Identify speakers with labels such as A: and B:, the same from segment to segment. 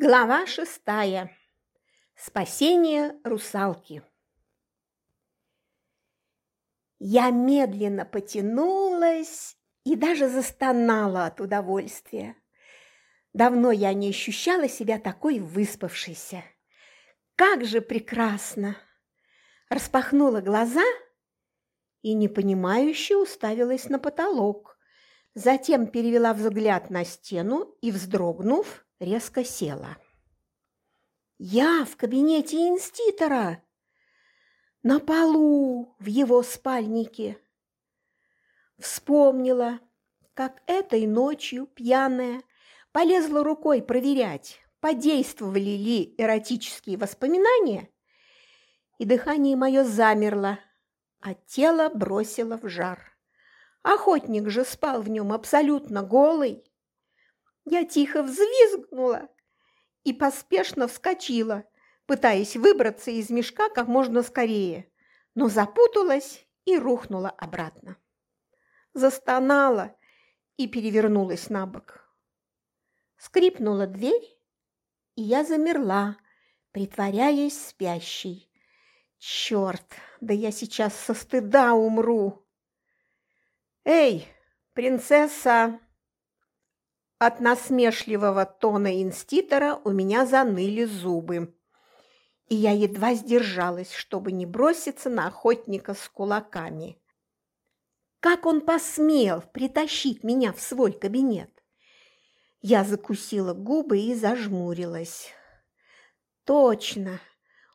A: Глава шестая. Спасение русалки. Я медленно потянулась и даже застонала от удовольствия. Давно я не ощущала себя такой выспавшейся. Как же прекрасно! Распахнула глаза и непонимающе уставилась на потолок. Затем перевела взгляд на стену и, вздрогнув, резко села. Я в кабинете инститора, на полу в его спальнике. Вспомнила, как этой ночью пьяная полезла рукой проверять, подействовали ли эротические воспоминания, и дыхание мое замерло, а тело бросило в жар. Охотник же спал в нем абсолютно голый. Я тихо взвизгнула и поспешно вскочила, пытаясь выбраться из мешка как можно скорее, но запуталась и рухнула обратно. Застонала и перевернулась на бок. Скрипнула дверь, и я замерла, притворяясь спящей. Черт, да я сейчас со стыда умру! Эй, принцесса! От насмешливого тона инститора у меня заныли зубы, и я едва сдержалась, чтобы не броситься на охотника с кулаками. Как он посмел притащить меня в свой кабинет? Я закусила губы и зажмурилась. Точно,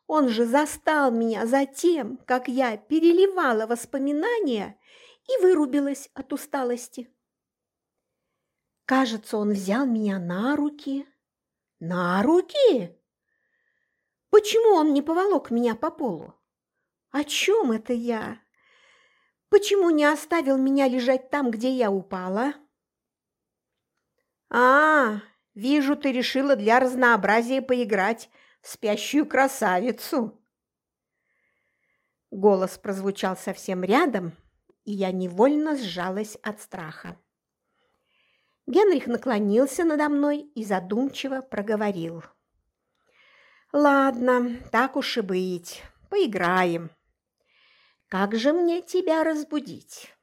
A: он же застал меня за тем, как я переливала воспоминания и вырубилась от усталости. Кажется, он взял меня на руки. На руки? Почему он не поволок меня по полу? О чем это я? Почему не оставил меня лежать там, где я упала? А, вижу, ты решила для разнообразия поиграть в спящую красавицу. Голос прозвучал совсем рядом, и я невольно сжалась от страха. Генрих наклонился надо мной и задумчиво проговорил. «Ладно, так уж и быть, поиграем. Как же мне тебя разбудить?»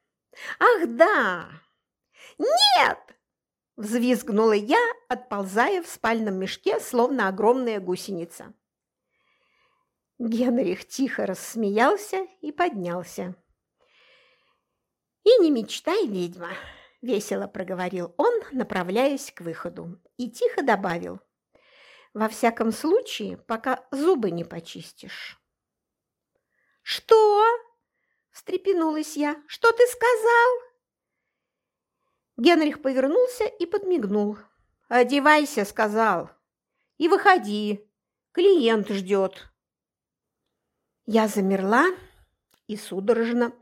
A: «Ах, да!» «Нет!» – взвизгнула я, отползая в спальном мешке, словно огромная гусеница. Генрих тихо рассмеялся и поднялся. «И не мечтай, ведьма, – весело проговорил он, направляясь к выходу, и тихо добавил. «Во всяком случае, пока зубы не почистишь». «Что?» – встрепенулась я. «Что ты сказал?» Генрих повернулся и подмигнул. «Одевайся», – сказал, – «и выходи, клиент ждет». Я замерла и судорожно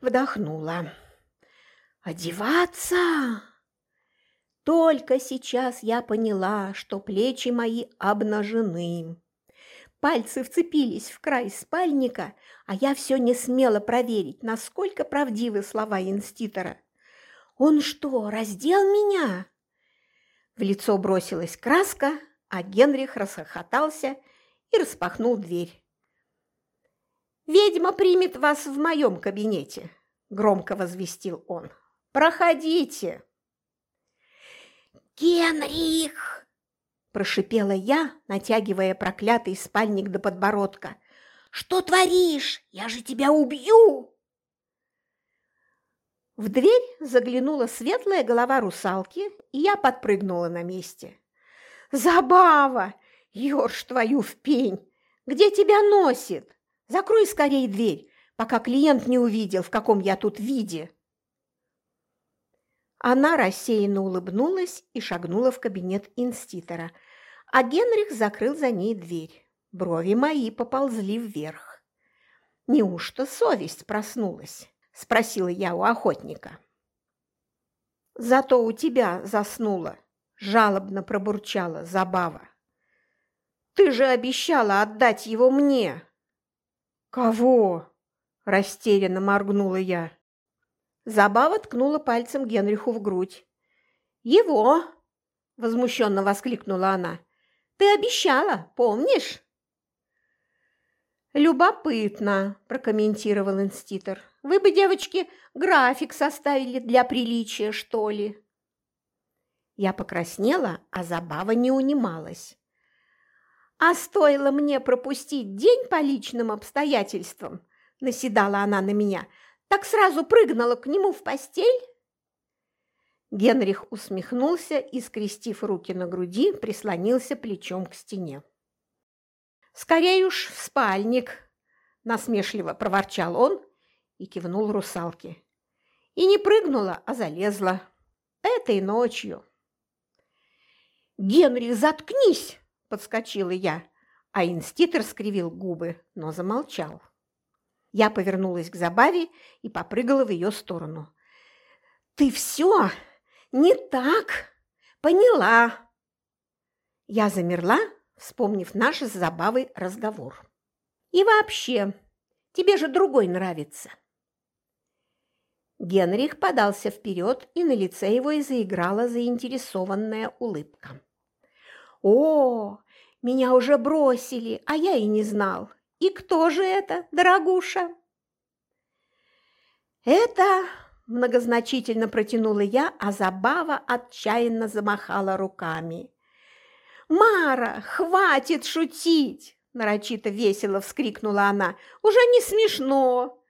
A: вдохнула. Одеваться? Только сейчас я поняла, что плечи мои обнажены. Пальцы вцепились в край спальника, а я все не смела проверить, насколько правдивы слова инститора. «Он что, раздел меня?» В лицо бросилась краска, а Генрих расхохотался и распахнул дверь. «Ведьма примет вас в моем кабинете», – громко возвестил он. Проходите!» «Генрих!» – прошипела я, натягивая проклятый спальник до подбородка. «Что творишь? Я же тебя убью!» В дверь заглянула светлая голова русалки, и я подпрыгнула на месте. «Забава! Ёрш твою в пень! Где тебя носит? Закрой скорее дверь, пока клиент не увидел, в каком я тут виде!» Она рассеянно улыбнулась и шагнула в кабинет инститора, а Генрих закрыл за ней дверь. Брови мои поползли вверх. «Неужто совесть проснулась?» – спросила я у охотника. «Зато у тебя заснула», – жалобно пробурчала Забава. «Ты же обещала отдать его мне!» «Кого?» – растерянно моргнула я. Забава ткнула пальцем Генриху в грудь. «Его!» – возмущенно воскликнула она. Ты обещала, помнишь?» «Любопытно», – прокомментировал инститор. «Вы бы, девочки, график составили для приличия, что ли?» Я покраснела, а забава не унималась. «А стоило мне пропустить день по личным обстоятельствам», – наседала она на меня, – «так сразу прыгнула к нему в постель?» Генрих усмехнулся и, скрестив руки на груди, прислонился плечом к стене. «Скорее уж в спальник!» – насмешливо проворчал он и кивнул русалке. И не прыгнула, а залезла. Этой ночью. «Генри, заткнись!» – подскочила я, а инститор скривил губы, но замолчал. Я повернулась к Забаве и попрыгала в ее сторону. «Ты все не так! Поняла!» Я замерла, вспомнив наш с Забавой разговор. «И вообще, тебе же другой нравится!» Генрих подался вперед, и на лице его и заиграла заинтересованная улыбка. «О, меня уже бросили, а я и не знал. И кто же это, дорогуша?» «Это...» – многозначительно протянула я, а Забава отчаянно замахала руками. «Мара, хватит шутить!» – нарочито весело вскрикнула она. «Уже не смешно!»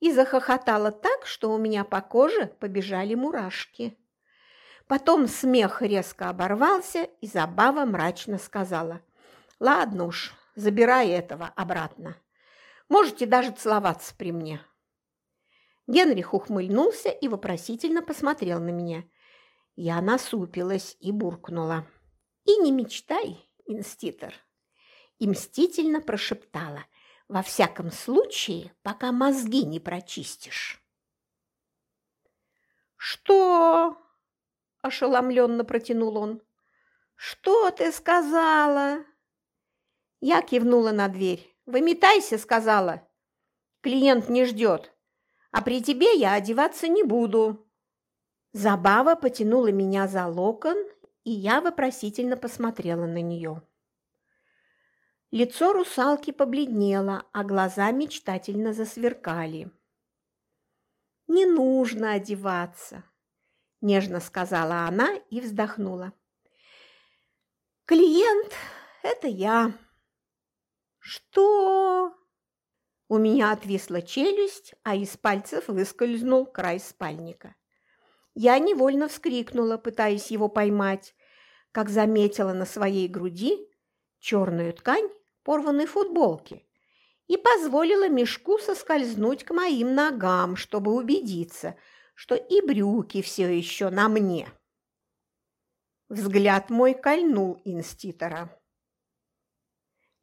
A: И захохотала так, что у меня по коже побежали мурашки. Потом смех резко оборвался, и Забава мрачно сказала. «Ладно уж, забирай этого обратно. Можете даже целоваться при мне». Генрих ухмыльнулся и вопросительно посмотрел на меня. Я насупилась и буркнула. И не мечтай, инститор. И мстительно прошептала. Во всяком случае, пока мозги не прочистишь. «Что?» – ошеломленно протянул он. «Что ты сказала?» Я кивнула на дверь. «Выметайся», – сказала. «Клиент не ждет, а при тебе я одеваться не буду». Забава потянула меня за локон и я вопросительно посмотрела на нее. Лицо русалки побледнело, а глаза мечтательно засверкали. «Не нужно одеваться», – нежно сказала она и вздохнула. «Клиент – это я». «Что?» У меня отвисла челюсть, а из пальцев выскользнул край спальника. Я невольно вскрикнула, пытаясь его поймать, как заметила на своей груди черную ткань порванной футболки и позволила мешку соскользнуть к моим ногам, чтобы убедиться, что и брюки все еще на мне. Взгляд мой кольнул инститора.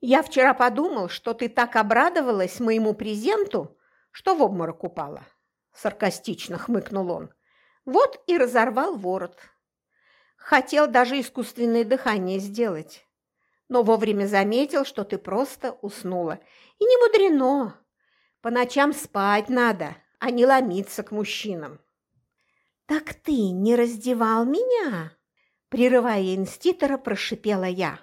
A: «Я вчера подумал, что ты так обрадовалась моему презенту, что в обморок упала», – саркастично хмыкнул он. Вот и разорвал ворот. Хотел даже искусственное дыхание сделать, но вовремя заметил, что ты просто уснула. И не мудрено. По ночам спать надо, а не ломиться к мужчинам. «Так ты не раздевал меня?» Прерывая инститора, прошипела я.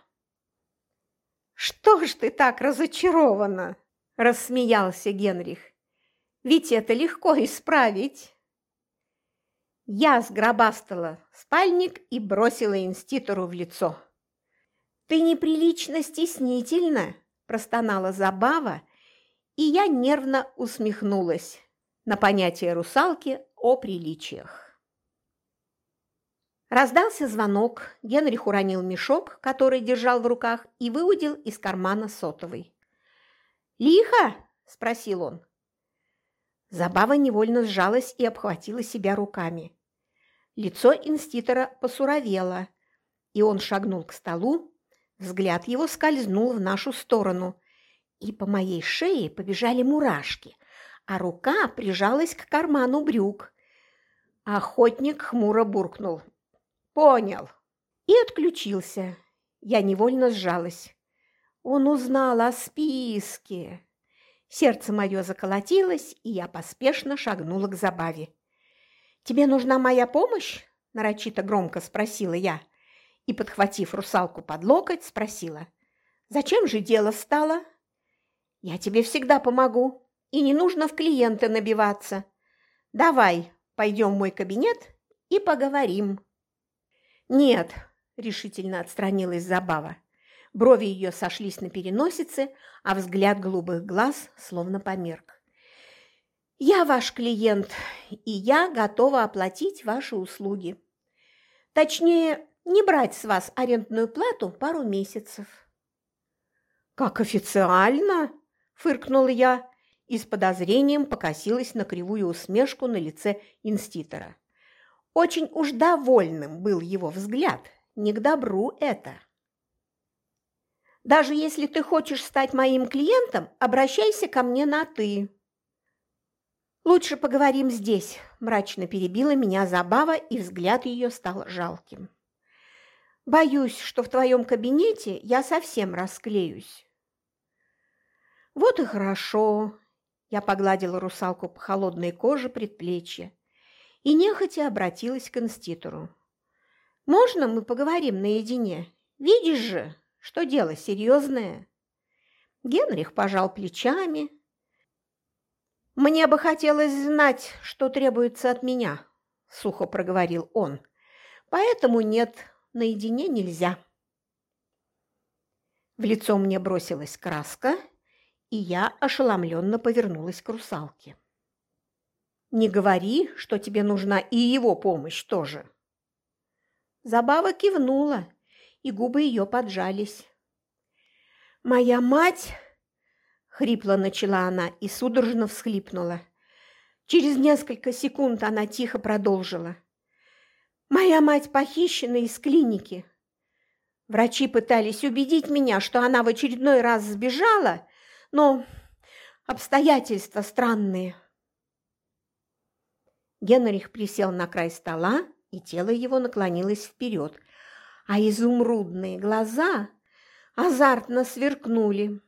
A: «Что ж ты так разочарована?» – рассмеялся Генрих. «Ведь это легко исправить». Я сгробастала спальник и бросила инститору в лицо. «Ты неприлично стеснительна!» – простонала Забава, и я нервно усмехнулась на понятие русалки о приличиях. Раздался звонок, Генрих уронил мешок, который держал в руках, и выудил из кармана сотовый. «Лихо?» – спросил он. Забава невольно сжалась и обхватила себя руками. Лицо инститора посуровело, и он шагнул к столу, взгляд его скользнул в нашу сторону, и по моей шее побежали мурашки, а рука прижалась к карману брюк. Охотник хмуро буркнул. «Понял!» И отключился. Я невольно сжалась. Он узнал о списке. Сердце мое заколотилось, и я поспешно шагнула к забаве. «Тебе нужна моя помощь?» – нарочито громко спросила я. и, подхватив русалку под локоть, спросила, «Зачем же дело стало?» «Я тебе всегда помогу, и не нужно в клиенты набиваться. Давай, пойдем в мой кабинет и поговорим». «Нет», – решительно отстранилась Забава. Брови ее сошлись на переносице, а взгляд голубых глаз словно померк. «Я ваш клиент, и я готова оплатить ваши услуги. Точнее, не брать с вас арендную плату пару месяцев». «Как официально?» – фыркнула я и с подозрением покосилась на кривую усмешку на лице инститора. Очень уж довольным был его взгляд, не к добру это. Даже если ты хочешь стать моим клиентом, обращайся ко мне на «ты». «Лучше поговорим здесь», – мрачно перебила меня забава, и взгляд ее стал жалким. «Боюсь, что в твоем кабинете я совсем расклеюсь». «Вот и хорошо», – я погладила русалку по холодной коже предплечья и нехотя обратилась к инститору. «Можно мы поговорим наедине? Видишь же, что дело серьезное. Генрих пожал плечами. «Мне бы хотелось знать, что требуется от меня», – сухо проговорил он. «Поэтому нет, наедине нельзя». В лицо мне бросилась краска, и я ошеломленно повернулась к русалке. «Не говори, что тебе нужна и его помощь тоже». Забава кивнула, и губы ее поджались. «Моя мать!» – хрипло начала она и судорожно всхлипнула. Через несколько секунд она тихо продолжила. «Моя мать похищена из клиники. Врачи пытались убедить меня, что она в очередной раз сбежала, но обстоятельства странные». Генрих присел на край стола, и тело его наклонилось вперед, а изумрудные глаза азартно сверкнули.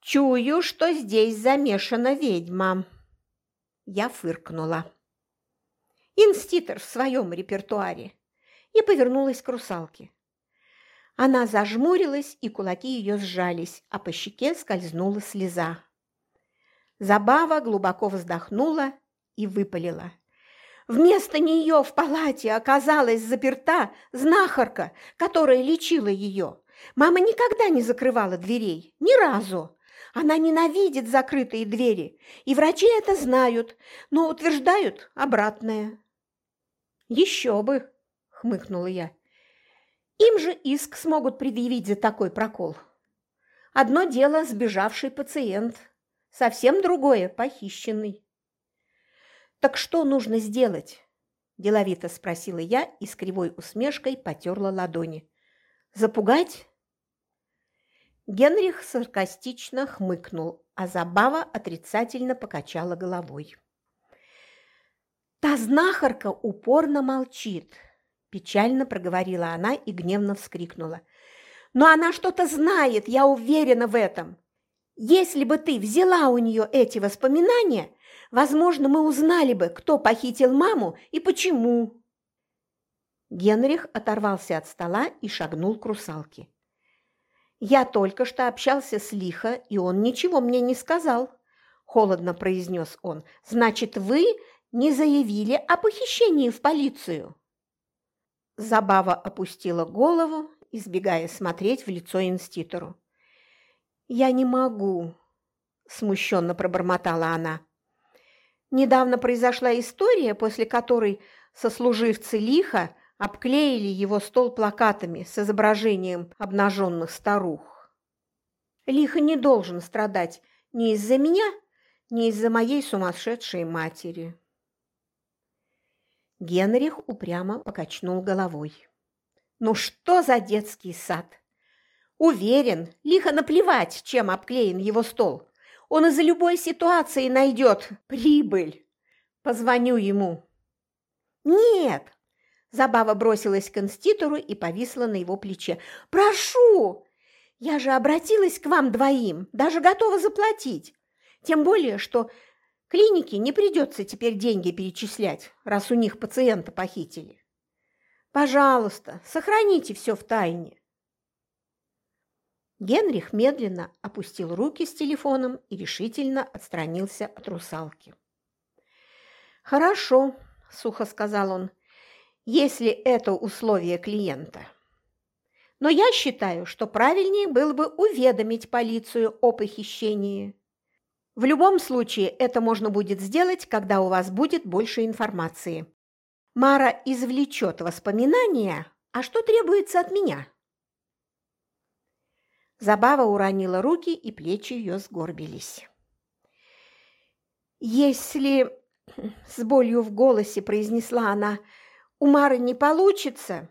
A: «Чую, что здесь замешана ведьма!» Я фыркнула. Инститор в своем репертуаре и повернулась к русалке. Она зажмурилась, и кулаки ее сжались, а по щеке скользнула слеза. Забава глубоко вздохнула и выпалила. Вместо нее в палате оказалась заперта знахарка, которая лечила ее. Мама никогда не закрывала дверей, ни разу. Она ненавидит закрытые двери, и врачи это знают, но утверждают обратное. «Еще бы!» – хмыкнула я. «Им же иск смогут предъявить за такой прокол. Одно дело – сбежавший пациент, совсем другое – похищенный. «Так что нужно сделать?» – деловито спросила я и с кривой усмешкой потерла ладони. «Запугать?» Генрих саркастично хмыкнул, а Забава отрицательно покачала головой. «Та знахарка упорно молчит», – печально проговорила она и гневно вскрикнула. «Но она что-то знает, я уверена в этом. Если бы ты взяла у нее эти воспоминания, Возможно, мы узнали бы, кто похитил маму и почему. Генрих оторвался от стола и шагнул к русалке. «Я только что общался с Лихо, и он ничего мне не сказал», – холодно произнес он. «Значит, вы не заявили о похищении в полицию?» Забава опустила голову, избегая смотреть в лицо инститору. «Я не могу», – смущенно пробормотала она. Недавно произошла история, после которой сослуживцы лиха обклеили его стол плакатами с изображением обнаженных старух. Лихо не должен страдать ни из-за меня, ни из-за моей сумасшедшей матери. Генрих упрямо покачнул головой. «Ну что за детский сад? Уверен, лихо наплевать, чем обклеен его стол. Он из-за любой ситуации найдет прибыль. Позвоню ему. Нет! Забава бросилась к инститору и повисла на его плече. «Прошу! Я же обратилась к вам двоим, даже готова заплатить. Тем более, что клинике не придется теперь деньги перечислять, раз у них пациента похитили. Пожалуйста, сохраните все в тайне. Генрих медленно опустил руки с телефоном и решительно отстранился от русалки. «Хорошо», – сухо сказал он, – «если это условие клиента. Но я считаю, что правильнее было бы уведомить полицию о похищении. В любом случае это можно будет сделать, когда у вас будет больше информации. Мара извлечет воспоминания, а что требуется от меня?» Забава уронила руки, и плечи ее сгорбились. «Если...» – с болью в голосе произнесла она. «У Мары не получится,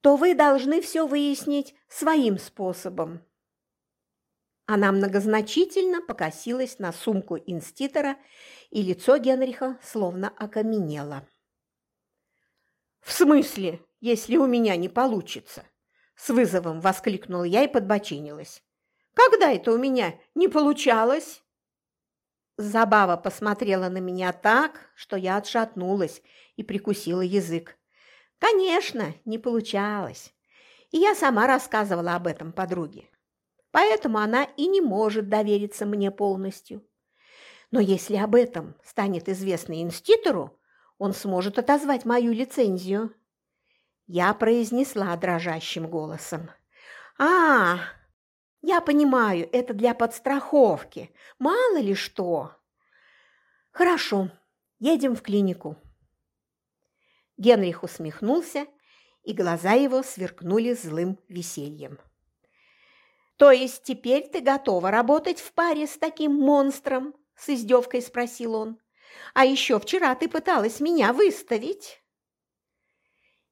A: то вы должны все выяснить своим способом». Она многозначительно покосилась на сумку инститора, и лицо Генриха словно окаменело. «В смысле, если у меня не получится?» С вызовом воскликнула я и подбочинилась. «Когда это у меня не получалось?» Забава посмотрела на меня так, что я отшатнулась и прикусила язык. Конечно, не получалось. И я сама рассказывала об этом подруге. Поэтому она и не может довериться мне полностью. Но если об этом станет известно инститору, он сможет отозвать мою лицензию. Я произнесла дрожащим голосом. «А, я понимаю, это для подстраховки. Мало ли что. Хорошо, едем в клинику». Генрих усмехнулся, и глаза его сверкнули злым весельем. «То есть теперь ты готова работать в паре с таким монстром?» – с издевкой спросил он. «А еще вчера ты пыталась меня выставить».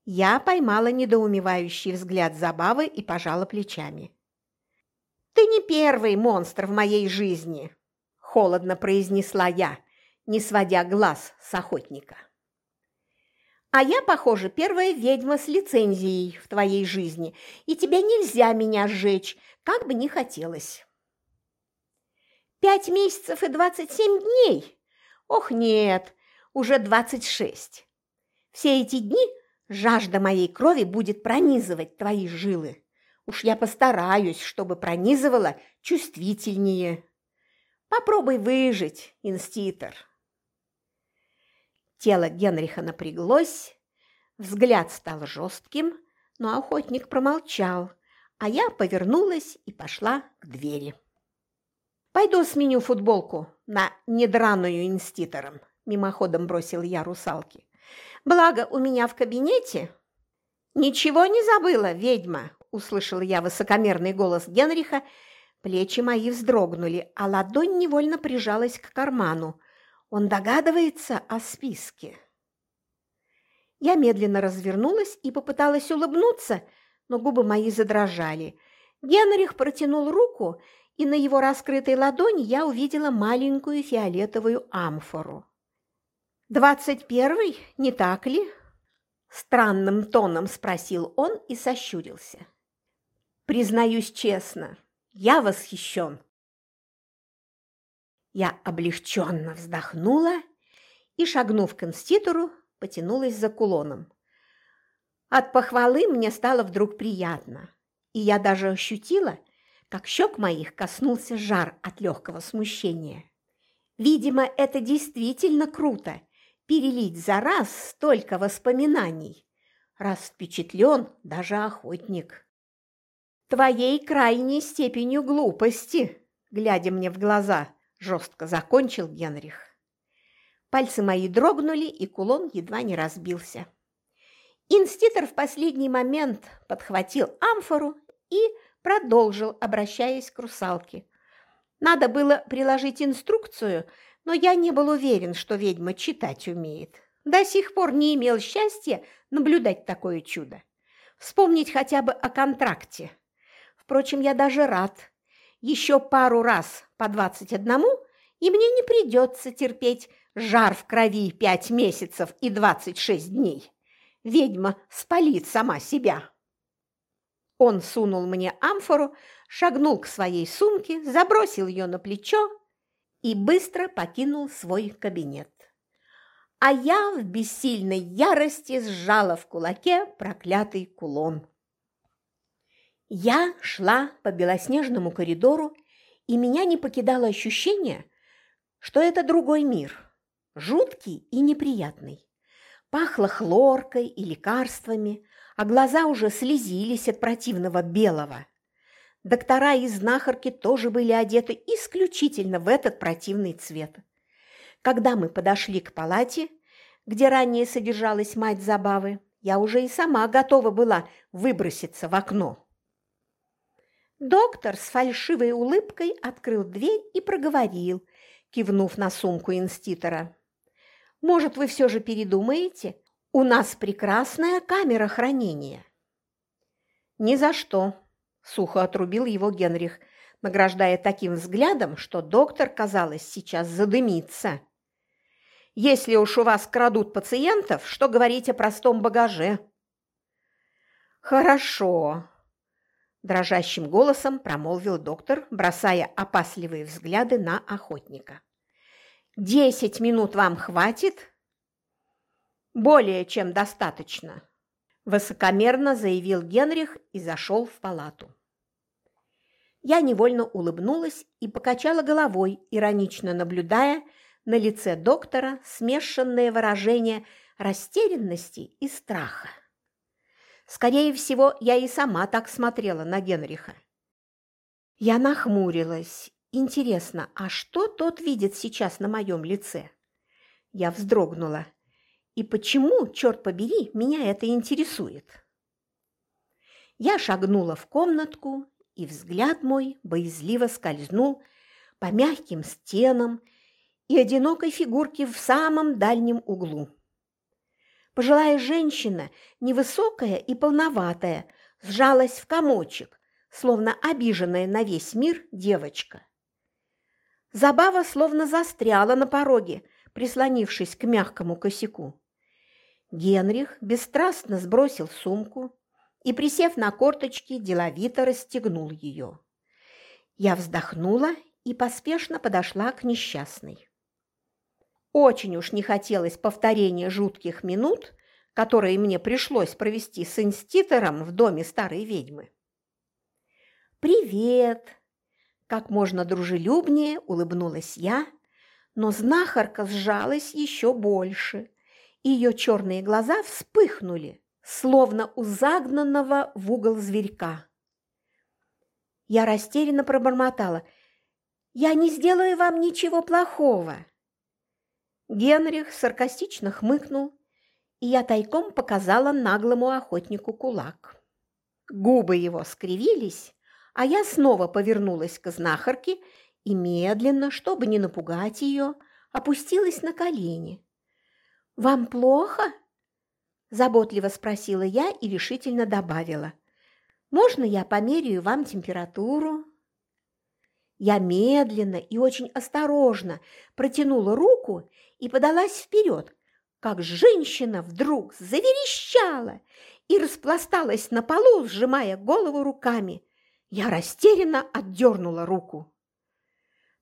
A: Я поймала недоумевающий взгляд Забавы и пожала плечами. «Ты не первый монстр в моей жизни!» – холодно произнесла я, не сводя глаз с охотника. «А я, похоже, первая ведьма с лицензией в твоей жизни, и тебе нельзя меня сжечь, как бы ни хотелось». «Пять месяцев и двадцать семь дней? Ох, нет, уже двадцать шесть. Все эти дни – Жажда моей крови будет пронизывать твои жилы. Уж я постараюсь, чтобы пронизывала чувствительнее. Попробуй выжить, инститор. Тело Генриха напряглось, взгляд стал жестким, но охотник промолчал, а я повернулась и пошла к двери. «Пойду сменю футболку на недраную инститором», – мимоходом бросил я русалке. Благо, у меня в кабинете...» «Ничего не забыла, ведьма!» – услышала я высокомерный голос Генриха. Плечи мои вздрогнули, а ладонь невольно прижалась к карману. Он догадывается о списке. Я медленно развернулась и попыталась улыбнуться, но губы мои задрожали. Генрих протянул руку, и на его раскрытой ладони я увидела маленькую фиолетовую амфору. «Двадцать первый, не так ли?» Странным тоном спросил он и сощурился. «Признаюсь честно, я восхищен». Я облегченно вздохнула и, шагнув к инститору, потянулась за кулоном. От похвалы мне стало вдруг приятно, и я даже ощутила, как щек моих коснулся жар от легкого смущения. Видимо, это действительно круто перелить за раз столько воспоминаний, раз впечатлен даже охотник. Твоей крайней степенью глупости, глядя мне в глаза, жестко закончил Генрих. Пальцы мои дрогнули, и кулон едва не разбился. Инститор в последний момент подхватил амфору и продолжил, обращаясь к русалке. Надо было приложить инструкцию – но я не был уверен, что ведьма читать умеет. До сих пор не имел счастья наблюдать такое чудо. Вспомнить хотя бы о контракте. Впрочем, я даже рад. Еще пару раз по двадцать одному, и мне не придется терпеть жар в крови пять месяцев и двадцать шесть дней. Ведьма спалит сама себя. Он сунул мне амфору, шагнул к своей сумке, забросил ее на плечо и быстро покинул свой кабинет. а я в бессильной ярости сжала в кулаке проклятый кулон. Я шла по белоснежному коридору, и меня не покидало ощущение, что это другой мир, жуткий и неприятный. Пахло хлоркой и лекарствами, а глаза уже слезились от противного белого. Доктора и знахарки тоже были одеты исключительно в этот противный цвет. Когда мы подошли к палате, где ранее содержалась мать забавы, я уже и сама готова была выброситься в окно. Доктор с фальшивой улыбкой открыл дверь и проговорил, кивнув на сумку инститора. «Может, вы все же передумаете? У нас прекрасная камера хранения». «Ни за что», – сухо отрубил его Генрих, награждая таким взглядом, что доктор, казалось, сейчас задымится. Если уж у вас крадут пациентов, что говорить о простом багаже? Хорошо, дрожащим голосом промолвил доктор, бросая опасливые взгляды на охотника. Десять минут вам хватит? Более чем достаточно, высокомерно заявил Генрих и зашел в палату. Я невольно улыбнулась и покачала головой, иронично наблюдая, на лице доктора смешанное выражение растерянности и страха. Скорее всего, я и сама так смотрела на Генриха. Я нахмурилась. Интересно, а что тот видит сейчас на моем лице? Я вздрогнула. И почему, черт побери, меня это интересует? Я шагнула в комнатку, и взгляд мой боязливо скользнул по мягким стенам и одинокой фигурки в самом дальнем углу. Пожилая женщина, невысокая и полноватая, сжалась в комочек, словно обиженная на весь мир девочка. Забава словно застряла на пороге, прислонившись к мягкому косяку. Генрих бесстрастно сбросил сумку и, присев на корточки, деловито расстегнул ее. Я вздохнула и поспешно подошла к несчастной. Очень уж не хотелось повторения жутких минут, которые мне пришлось провести с инститором в доме старой ведьмы. «Привет!» – как можно дружелюбнее улыбнулась я, но знахарка сжалась еще больше. Ее черные глаза вспыхнули, словно у загнанного в угол зверька. Я растерянно пробормотала. «Я не сделаю вам ничего плохого!» Генрих саркастично хмыкнул, и я тайком показала наглому охотнику кулак. Губы его скривились, а я снова повернулась к знахарке и медленно, чтобы не напугать ее, опустилась на колени. «Вам плохо?» – заботливо спросила я и решительно добавила. «Можно я померяю вам температуру?» Я медленно и очень осторожно протянула руку и подалась вперед, как женщина вдруг заверещала и распласталась на полу, сжимая голову руками. Я растерянно отдернула руку.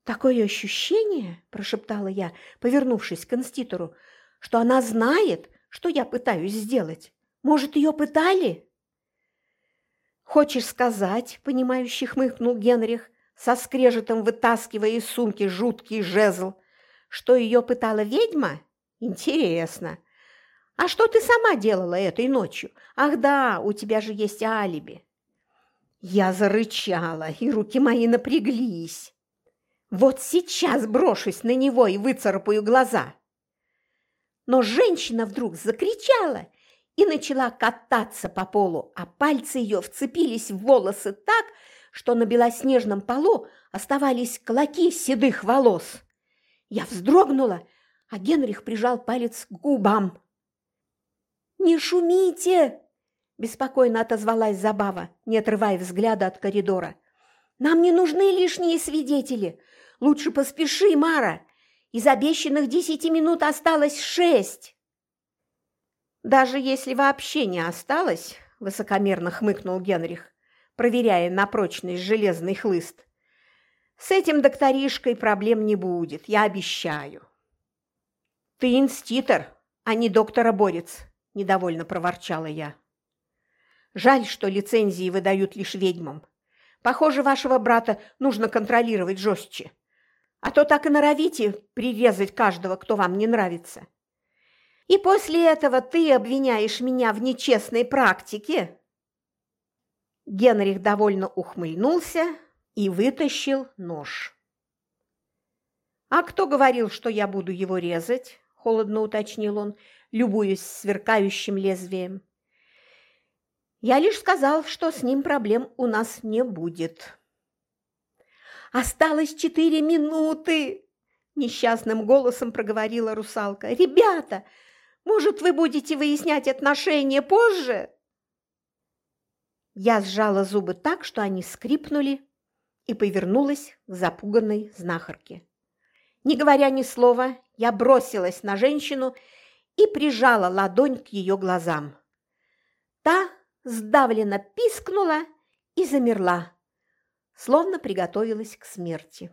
A: «Такое ощущение, – прошептала я, повернувшись к инститору, – что она знает, что я пытаюсь сделать. Может, ее пытали?» «Хочешь сказать, – понимающий хмыкнул Генрих, со скрежетом вытаскивая из сумки жуткий жезл, что ее пытала ведьма? Интересно. А что ты сама делала этой ночью? Ах да, у тебя же есть алиби. Я зарычала, и руки мои напряглись. Вот сейчас брошусь на него и выцарапаю глаза. Но женщина вдруг закричала и начала кататься по полу, а пальцы ее вцепились в волосы так, что на белоснежном полу оставались клоки седых волос. Я вздрогнула, а Генрих прижал палец к губам. «Не шумите!» – беспокойно отозвалась Забава, не отрывая взгляда от коридора. «Нам не нужны лишние свидетели. Лучше поспеши, Мара. Из обещанных десяти минут осталось шесть». «Даже если вообще не осталось», – высокомерно хмыкнул Генрих, проверяя на прочность железный хлыст. С этим докторишкой проблем не будет, я обещаю. Ты инститор, а не доктора-борец, недовольно проворчала я. Жаль, что лицензии выдают лишь ведьмам. Похоже, вашего брата нужно контролировать жестче. А то так и норовите прирезать каждого, кто вам не нравится. И после этого ты обвиняешь меня в нечестной практике?» Генрих довольно ухмыльнулся и вытащил нож. «А кто говорил, что я буду его резать?» – холодно уточнил он, любуясь сверкающим лезвием. «Я лишь сказал, что с ним проблем у нас не будет». «Осталось четыре минуты!» – несчастным голосом проговорила русалка. «Ребята, может, вы будете выяснять отношения позже?» Я сжала зубы так, что они скрипнули, и повернулась к запуганной знахарке. Не говоря ни слова, я бросилась на женщину и прижала ладонь к ее глазам. Та сдавленно пискнула и замерла, словно приготовилась к смерти.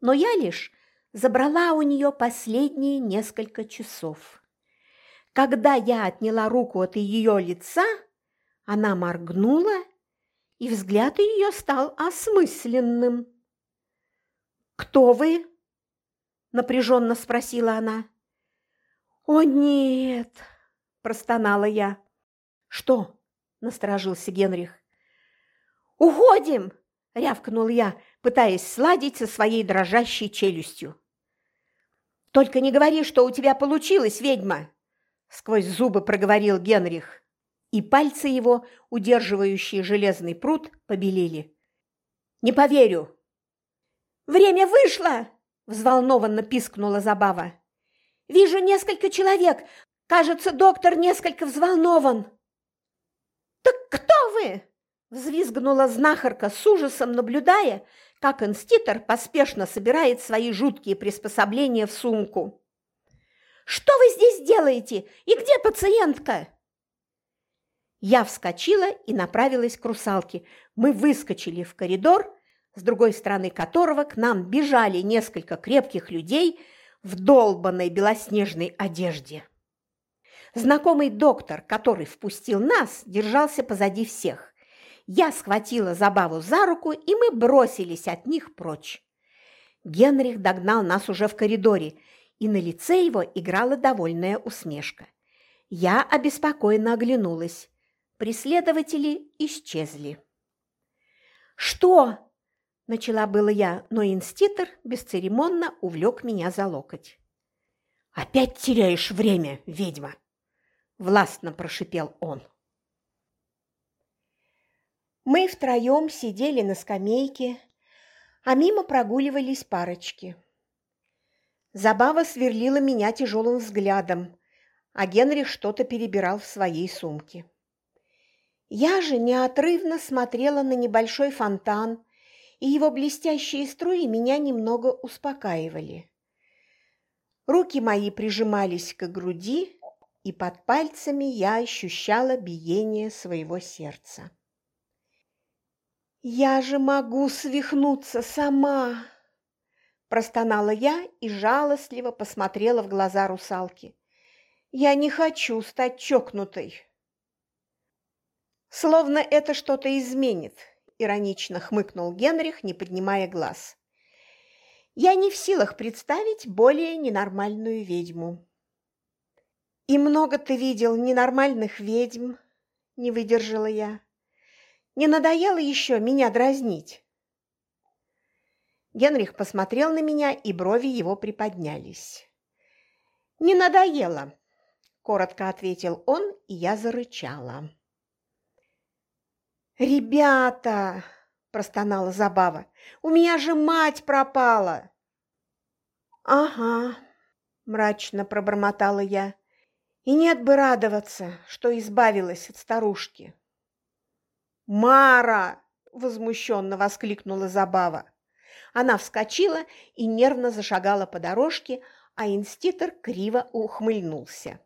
A: Но я лишь забрала у нее последние несколько часов. Когда я отняла руку от ее лица, она моргнула, и взгляд ее стал осмысленным. «Кто вы?» – напряженно спросила она. «О, нет!» – простонала я. «Что?» – насторожился Генрих. «Уходим!» – рявкнул я, пытаясь сладить со своей дрожащей челюстью. «Только не говори, что у тебя получилось, ведьма!» сквозь зубы проговорил Генрих, и пальцы его, удерживающие железный пруд, побелели. «Не поверю!» «Время вышло!» – взволнованно пискнула Забава. «Вижу несколько человек. Кажется, доктор несколько взволнован». «Так кто вы?» – взвизгнула знахарка с ужасом, наблюдая, как инститор поспешно собирает свои жуткие приспособления в сумку. Что вы здесь делаете? И где пациентка?» Я вскочила и направилась к русалке. Мы выскочили в коридор, с другой стороны которого к нам бежали несколько крепких людей в долбанной белоснежной одежде. Знакомый доктор, который впустил нас, держался позади всех. Я схватила Забаву за руку, и мы бросились от них прочь. Генрих догнал нас уже в коридоре и на лице его играла довольная усмешка. Я обеспокоенно оглянулась. Преследователи исчезли. «Что?» – начала было я, но инститор бесцеремонно увлек меня за локоть. «Опять теряешь время, ведьма!» – властно прошипел он. Мы втроем сидели на скамейке, а мимо прогуливались парочки – Забава сверлила меня тяжелым взглядом, а Генрих что-то перебирал в своей сумке. Я же неотрывно смотрела на небольшой фонтан, и его блестящие струи меня немного успокаивали. Руки мои прижимались к груди, и под пальцами я ощущала биение своего сердца. «Я же могу свихнуться сама!» Простонала я и жалостливо посмотрела в глаза русалки. «Я не хочу стать чокнутой!» «Словно это что-то изменит», – иронично хмыкнул Генрих, не поднимая глаз. «Я не в силах представить более ненормальную ведьму». «И много ты видел ненормальных ведьм?» – не выдержала я. «Не надоело еще меня дразнить?» Генрих посмотрел на меня, и брови его приподнялись. «Не надоело», – коротко ответил он, и я зарычала. «Ребята!» – простонала Забава. «У меня же мать пропала!» «Ага», – мрачно пробормотала я. «И нет бы радоваться, что избавилась от старушки». «Мара!» – возмущенно воскликнула Забава. Она вскочила и нервно зашагала по дорожке, а инститор криво ухмыльнулся.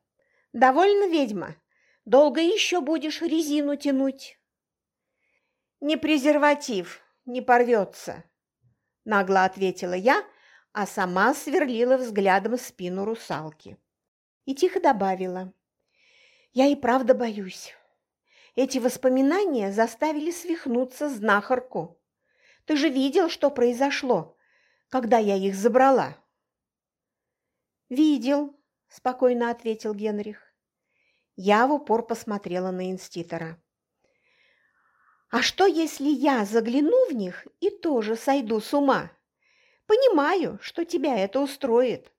A: «Довольно, ведьма? Долго еще будешь резину тянуть?» «Не презерватив, не порвется», – нагло ответила я, а сама сверлила взглядом спину русалки. И тихо добавила. «Я и правда боюсь. Эти воспоминания заставили свихнуться знахарку. Ты же видел, что произошло, когда я их забрала?» «Видел», – спокойно ответил Генрих. Я в упор посмотрела на инститора. «А что, если я загляну в них и тоже сойду с ума? Понимаю, что тебя это устроит.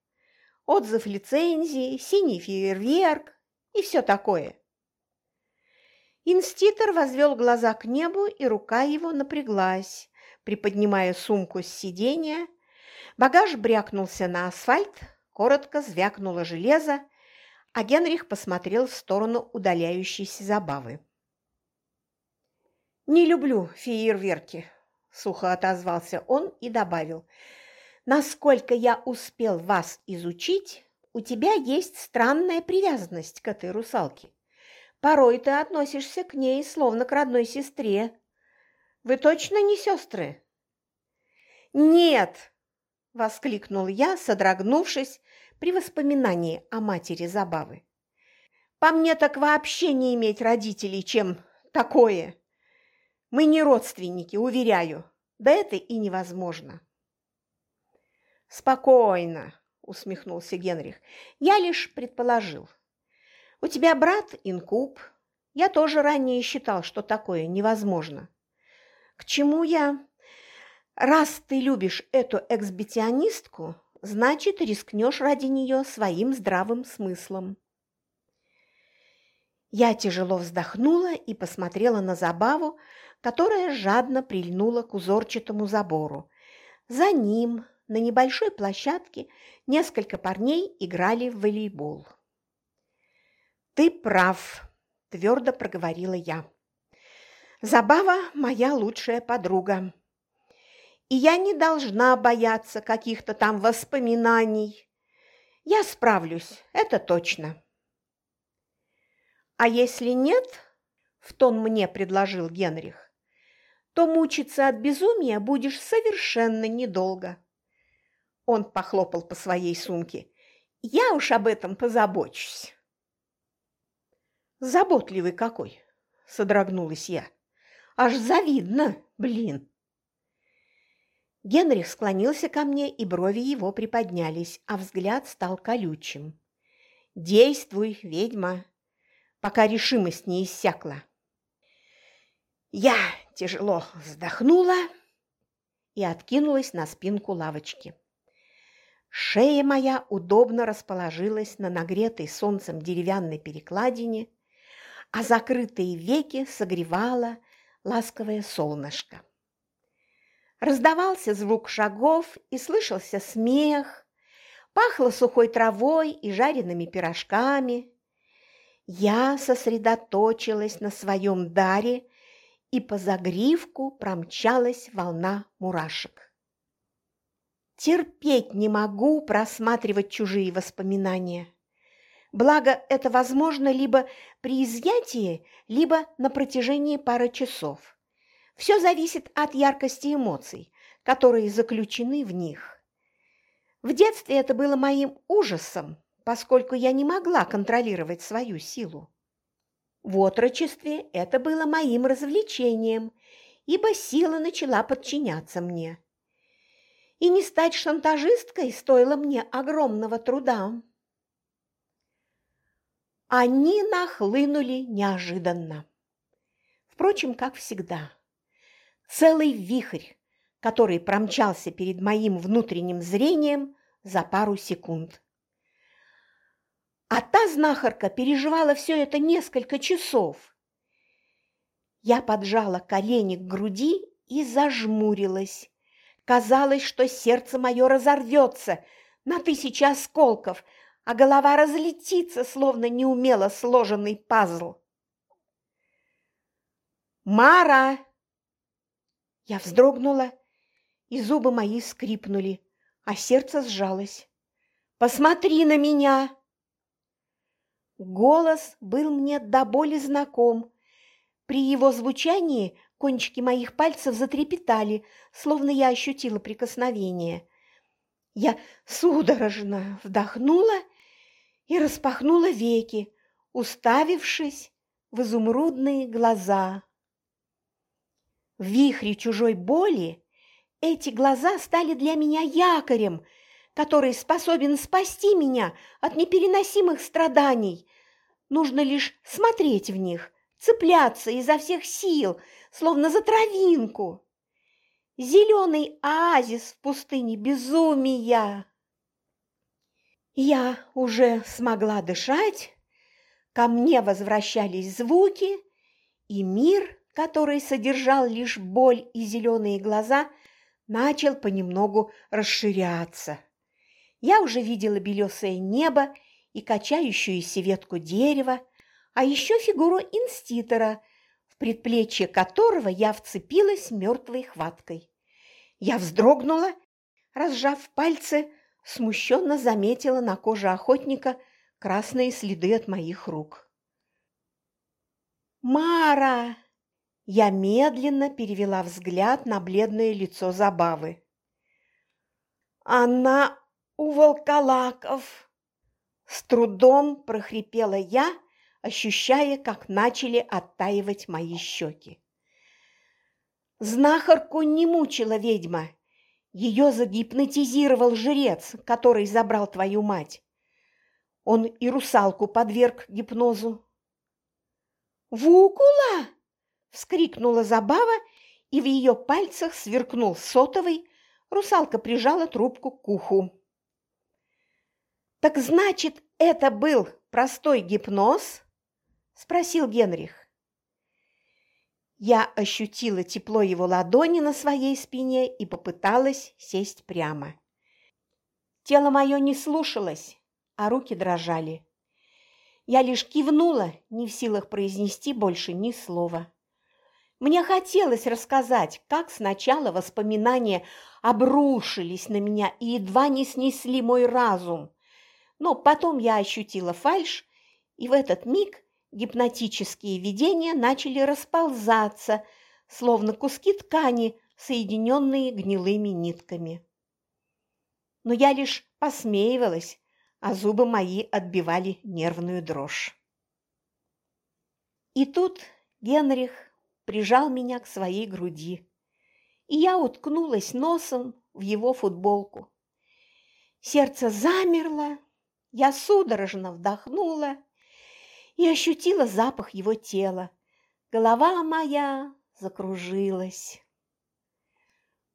A: Отзыв лицензии, синий фейерверк и все такое». Инститор возвел глаза к небу, и рука его напряглась, приподнимая сумку с сиденья. Багаж брякнулся на асфальт, коротко звякнуло железо, а Генрих посмотрел в сторону удаляющейся забавы. «Не люблю фейерверки», – сухо отозвался он и добавил. «Насколько я успел вас изучить, у тебя есть странная привязанность к этой русалке. Порой ты относишься к ней словно к родной сестре. Вы точно не сестры?» «Нет!» – воскликнул я, содрогнувшись при воспоминании о матери Забавы. По мне так вообще не иметь родителей, чем такое. Мы не родственники, уверяю. Да это и невозможно. Спокойно, усмехнулся Генрих. Я лишь предположил. У тебя брат инкуб. Я тоже ранее считал, что такое невозможно. К чему я? Раз ты любишь эту эксбиционистку, значит, рискнешь ради нее своим здравым смыслом. Я тяжело вздохнула и посмотрела на забаву, которая жадно прильнула к узорчатому забору. За ним, на небольшой площадке, несколько парней играли в волейбол. «Ты прав», – твердо проговорила я. «Забава – моя лучшая подруга и я не должна бояться каких-то там воспоминаний. Я справлюсь, это точно. А если нет, в тон мне предложил Генрих, то мучиться от безумия будешь совершенно недолго. Он похлопал по своей сумке. Я уж об этом позабочусь. Заботливый какой, содрогнулась я. Аж завидно, блин. Генрих склонился ко мне, и брови его приподнялись, а взгляд стал колючим. «Действуй, ведьма, пока решимость не иссякла». Я тяжело вздохнула и откинулась на спинку лавочки. Шея моя удобно расположилась на нагретой солнцем деревянной перекладине, а закрытые веки согревало ласковое солнышко. Раздавался звук шагов и слышался смех, пахло сухой травой и жареными пирожками. Я сосредоточилась на своем даре, и по загривку промчалась волна мурашек. Терпеть не могу просматривать чужие воспоминания. Благо, это возможно либо при изъятии, либо на протяжении пары часов. Все зависит от яркости эмоций, которые заключены в них. В детстве это было моим ужасом, поскольку я не могла контролировать свою силу. В отрочестве это было моим развлечением, ибо сила начала подчиняться мне. И не стать шантажисткой стоило мне огромного труда. Они нахлынули неожиданно. Впрочем, как всегда. Целый вихрь, который промчался перед моим внутренним зрением за пару секунд. А та знахарка переживала все это несколько часов. Я поджала колени к груди и зажмурилась. Казалось, что сердце мое разорвется на тысячи осколков, а голова разлетится, словно неумело сложенный пазл. «Мара!» Я вздрогнула, и зубы мои скрипнули, а сердце сжалось. «Посмотри на меня!» Голос был мне до боли знаком. При его звучании кончики моих пальцев затрепетали, словно я ощутила прикосновение. Я судорожно вдохнула и распахнула веки, уставившись в изумрудные глаза. В вихре чужой боли эти глаза стали для меня якорем, который способен спасти меня от непереносимых страданий. Нужно лишь смотреть в них, цепляться изо всех сил, словно за травинку. Зеленый оазис в пустыне безумия. Я уже смогла дышать, ко мне возвращались звуки, и мир, который содержал лишь боль и зеленые глаза, начал понемногу расширяться. Я уже видела белесое небо и качающуюся ветку дерева, а еще фигуру инститора, в предплечье которого я вцепилась мертвой хваткой. Я вздрогнула, разжав пальцы, смущенно заметила на коже охотника красные следы от моих рук. «Мара!» Я медленно перевела взгляд на бледное лицо Забавы. «Она у волколаков!» С трудом прохрипела я, ощущая, как начали оттаивать мои щеки. Знахарку не мучила ведьма. Ее загипнотизировал жрец, который забрал твою мать. Он и русалку подверг гипнозу. «Вукула!» – вскрикнула Забава, и в ее пальцах сверкнул сотовый, русалка прижала трубку к уху. «Так значит, это был простой гипноз?» – спросил Генрих. Я ощутила тепло его ладони на своей спине и попыталась сесть прямо. Тело мое не слушалось, а руки дрожали. Я лишь кивнула, не в силах произнести больше ни слова. Мне хотелось рассказать, как сначала воспоминания обрушились на меня и едва не снесли мой разум. Но потом я ощутила фальшь, и в этот миг гипнотические видения начали расползаться, словно куски ткани, соединенные гнилыми нитками. Но я лишь посмеивалась, а зубы мои отбивали нервную дрожь. И тут Генрих прижал меня к своей груди, и я уткнулась носом в его футболку. Сердце замерло, я судорожно вдохнула и ощутила запах его тела. Голова моя закружилась.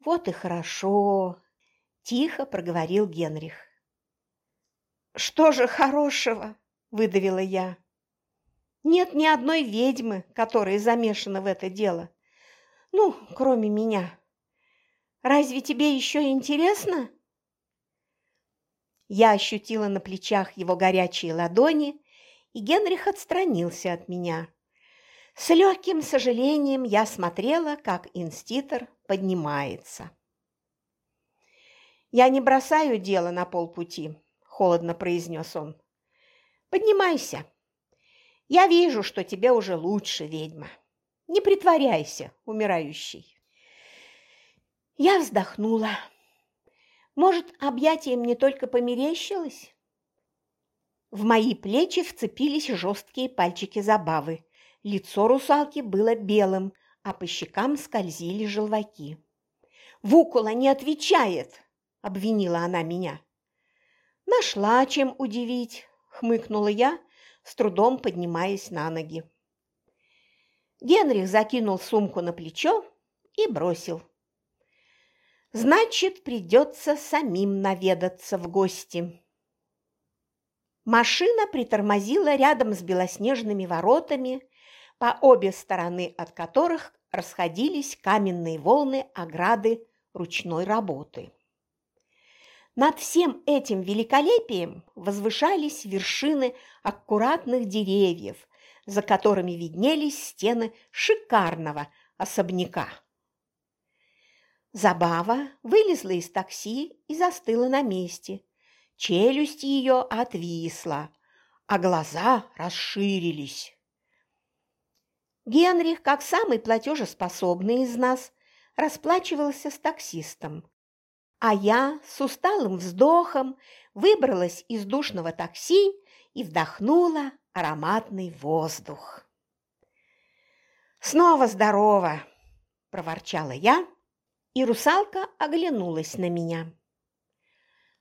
A: «Вот и хорошо», – тихо проговорил Генрих. «Что же хорошего?» – выдавила я. «Нет ни одной ведьмы, которая замешана в это дело. Ну, кроме меня. Разве тебе еще интересно?» Я ощутила на плечах его горячие ладони, и Генрих отстранился от меня. С легким сожалением я смотрела, как инститор поднимается. «Я не бросаю дело на полпути», – холодно произнес он. «Поднимайся. Я вижу, что тебе уже лучше, ведьма. Не притворяйся, умирающий». Я вздохнула. Может, объятие мне только померещилось? В мои плечи вцепились жесткие пальчики забавы. Лицо русалки было белым, а по щекам скользили желваки. «Вукула не отвечает!» – обвинила она меня. «Нашла чем удивить», – хмыкнула я, с трудом поднимаясь на ноги. Генрих закинул сумку на плечо и бросил. Значит, придется самим наведаться в гости. Машина притормозила рядом с белоснежными воротами, по обе стороны от которых расходились каменные волны ограды ручной работы. Над всем этим великолепием возвышались вершины аккуратных деревьев, за которыми виднелись стены шикарного особняка. Забава вылезла из такси и застыла на месте. Челюсть ее отвисла, а глаза расширились. Генрих, как самый платежеспособный из нас, расплачивался с таксистом. А я с усталым вздохом выбралась из душного такси и вдохнула ароматный воздух. «Снова здорово!» – проворчала я, и русалка оглянулась на меня.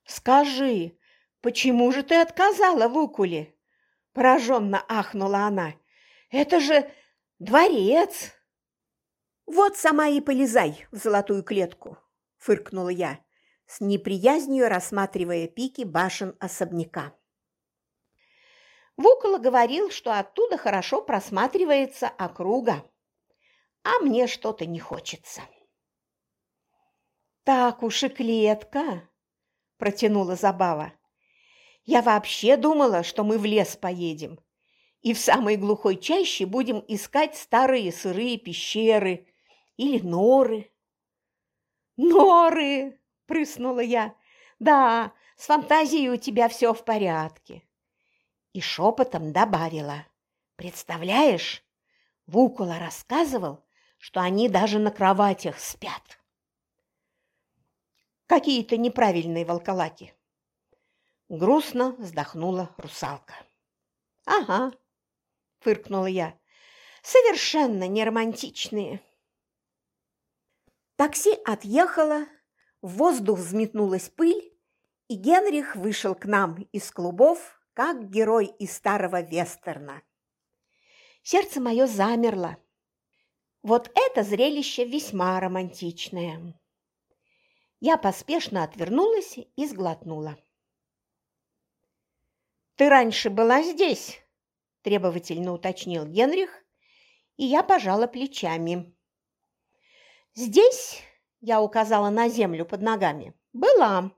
A: «Скажи, почему же ты отказала в Укуле?» – пораженно ахнула она. «Это же дворец!» «Вот сама и полезай в золотую клетку!» – фыркнула я, с неприязнью рассматривая пики башен особняка. Вукола говорил, что оттуда хорошо просматривается округа, а мне что-то не хочется. «Так уж и клетка!» – протянула Забава. «Я вообще думала, что мы в лес поедем и в самой глухой чаще будем искать старые сырые пещеры или норы». «Норы!» – прыснула я. «Да, с фантазией у тебя все в порядке» и шепотом добавила. «Представляешь, Вукула рассказывал, что они даже на кроватях спят». «Какие-то неправильные волколаки». Грустно вздохнула русалка. «Ага», – фыркнула я, – «совершенно неромантичные». Такси отъехало, в воздух взметнулась пыль, и Генрих вышел к нам из клубов, как герой из старого вестерна. Сердце мое замерло. Вот это зрелище весьма романтичное. Я поспешно отвернулась и сглотнула. «Ты раньше была здесь?» – требовательно уточнил Генрих, и я пожала плечами. «Здесь?» – я указала на землю под ногами. «Была.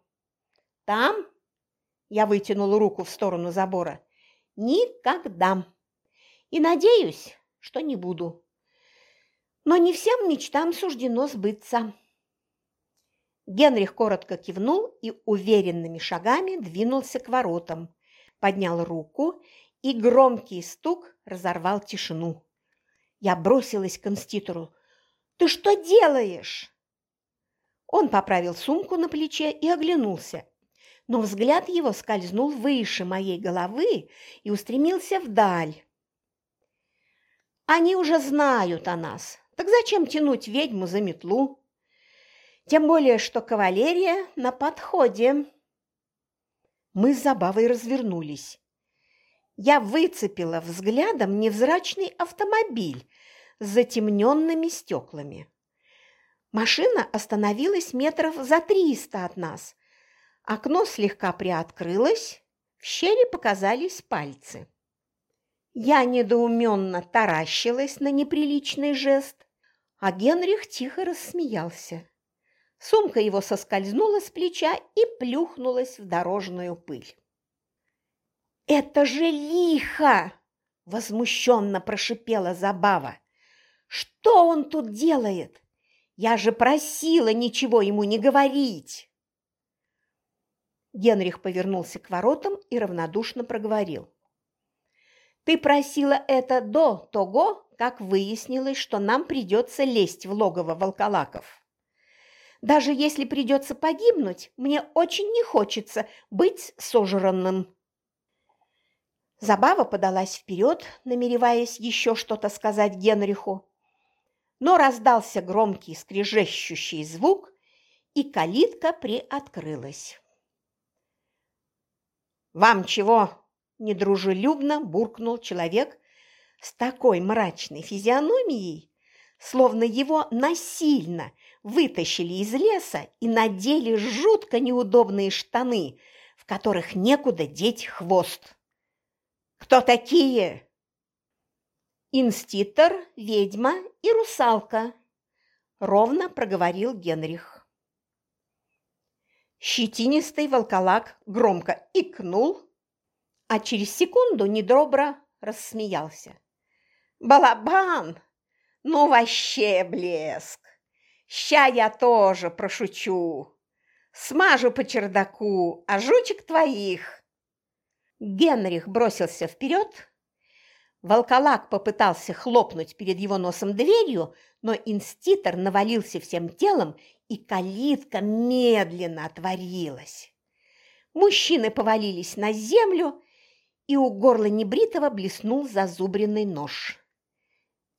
A: Там я вытянула руку в сторону забора. Никогда. И надеюсь, что не буду. Но не всем мечтам суждено сбыться. Генрих коротко кивнул и уверенными шагами двинулся к воротам, поднял руку, и громкий стук разорвал тишину. Я бросилась к конститору. «Ты что делаешь?» Он поправил сумку на плече и оглянулся но взгляд его скользнул выше моей головы и устремился вдаль. Они уже знают о нас, так зачем тянуть ведьму за метлу? Тем более, что кавалерия на подходе. Мы с забавой развернулись. Я выцепила взглядом невзрачный автомобиль с затемненными стеклами. Машина остановилась метров за триста от нас, Окно слегка приоткрылось, в щели показались пальцы. Я недоуменно таращилась на неприличный жест, а Генрих тихо рассмеялся. Сумка его соскользнула с плеча и плюхнулась в дорожную пыль. «Это же лихо!» – возмущенно прошипела Забава. «Что он тут делает? Я же просила ничего ему не говорить!» Генрих повернулся к воротам и равнодушно проговорил. «Ты просила это до того, как выяснилось, что нам придется лезть в логово волколаков. Даже если придется погибнуть, мне очень не хочется быть сожранным». Забава подалась вперед, намереваясь еще что-то сказать Генриху, но раздался громкий скрежещущий звук, и калитка приоткрылась. «Вам чего?» – недружелюбно буркнул человек с такой мрачной физиономией, словно его насильно вытащили из леса и надели жутко неудобные штаны, в которых некуда деть хвост. «Кто такие?» «Инститор, ведьма и русалка», – ровно проговорил Генрих. Щетинистый волколак громко икнул, а через секунду недобро рассмеялся. «Балабан! Ну, вообще блеск! Ща я тоже прошучу! Смажу по чердаку, а жучек твоих!» Генрих бросился вперед. Волколак попытался хлопнуть перед его носом дверью, но инститор навалился всем телом и калитка медленно отворилась. Мужчины повалились на землю, и у горла небритого блеснул зазубренный нож.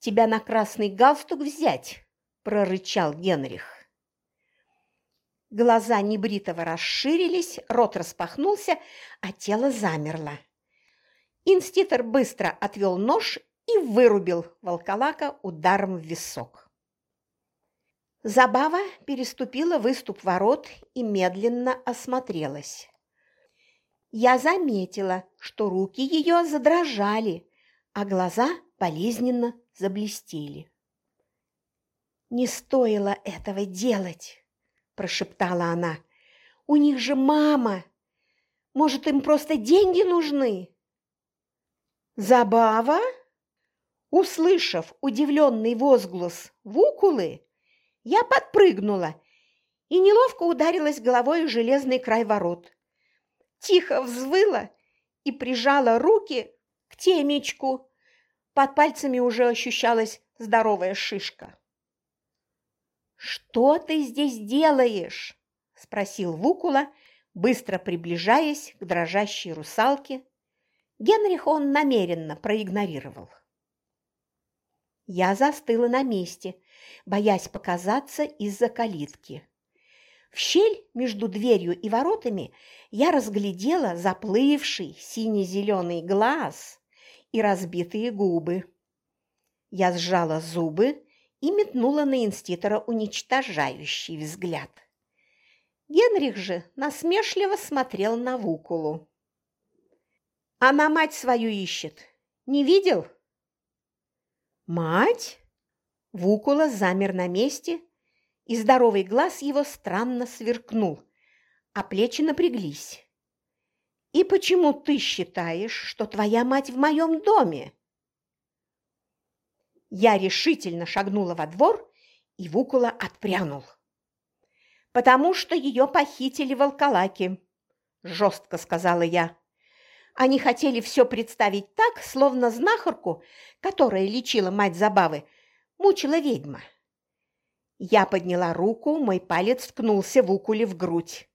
A: «Тебя на красный галстук взять!» – прорычал Генрих. Глаза небритого расширились, рот распахнулся, а тело замерло. Инститор быстро отвел нож и вырубил волколака ударом в висок. Забава переступила выступ ворот и медленно осмотрелась. Я заметила, что руки ее задрожали, а глаза болезненно заблестели. «Не стоило этого делать!» – прошептала она. «У них же мама! Может, им просто деньги нужны?» «Забава?» Услышав удивленный возглас Вукулы, я подпрыгнула и неловко ударилась головой в железный край ворот. Тихо взвыла и прижала руки к темечку. Под пальцами уже ощущалась здоровая шишка. «Что ты здесь делаешь?» – спросил Вукула, быстро приближаясь к дрожащей русалке. Генрих он намеренно проигнорировал. Я застыла на месте, боясь показаться из-за калитки. В щель между дверью и воротами я разглядела заплывший сине-зеленый глаз и разбитые губы. Я сжала зубы и метнула на инститора уничтожающий взгляд. Генрих же насмешливо смотрел на Вукулу. «Она мать свою ищет. Не видел?» «Мать?» Вукула замер на месте, и здоровый глаз его странно сверкнул, а плечи напряглись. «И почему ты считаешь, что твоя мать в моем доме?» Я решительно шагнула во двор, и Вукула отпрянул. «Потому что ее похитили волколаки», – жестко сказала я. Они хотели все представить так, словно знахарку, которая лечила мать забавы, мучила ведьма. Я подняла руку, мой палец ткнулся Вукуле в грудь.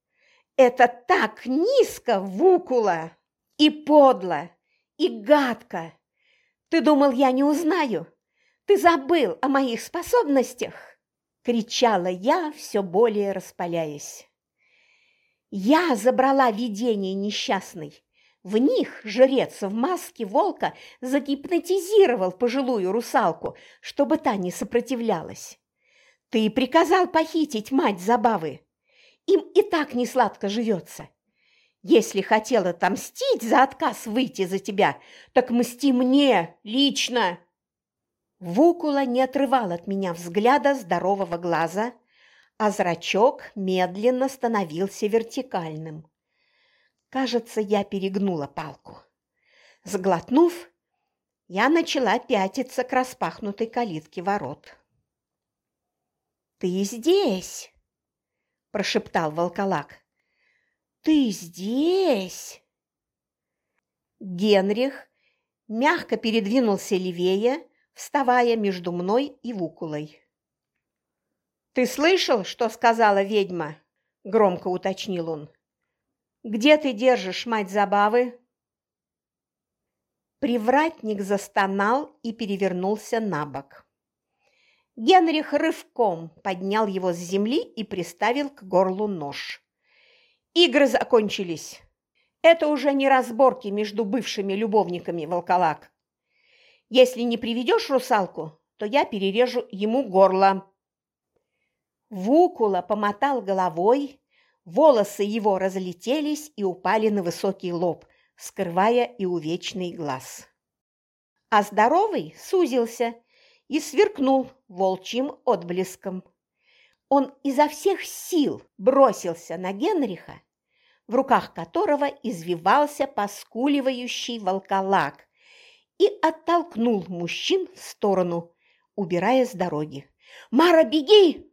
A: «Это так низко, Вукула! И подло, и гадко! Ты думал, я не узнаю?» Ты забыл о моих способностях!» – кричала я, все более распаляясь. Я забрала видение несчастной. В них жрец в маске волка загипнотизировал пожилую русалку, чтобы та не сопротивлялась. Ты приказал похитить мать забавы. Им и так не сладко живется. Если хотела отомстить за отказ выйти за тебя, так мсти мне лично. Вукула не отрывал от меня взгляда здорового глаза, а зрачок медленно становился вертикальным. Кажется, я перегнула палку. Сглотнув, я начала пятиться к распахнутой калитке ворот. «Ты здесь!» – прошептал волколак. «Ты здесь!» Генрих мягко передвинулся левее, вставая между мной и Вукулой. «Ты слышал, что сказала ведьма?» – громко уточнил он. «Где ты держишь мать забавы?» Привратник застонал и перевернулся на бок. Генрих рывком поднял его с земли и приставил к горлу нож. Игры закончились. Это уже не разборки между бывшими любовниками волколак. Если не приведешь русалку, то я перережу ему горло». Вукула помотал головой, волосы его разлетелись и упали на высокий лоб, скрывая и увечный глаз. А здоровый сузился и сверкнул волчьим отблеском. Он изо всех сил бросился на Генриха, в руках которого извивался поскуливающий волколак, и оттолкнул мужчин в сторону, убирая с дороги. «Мара, беги!»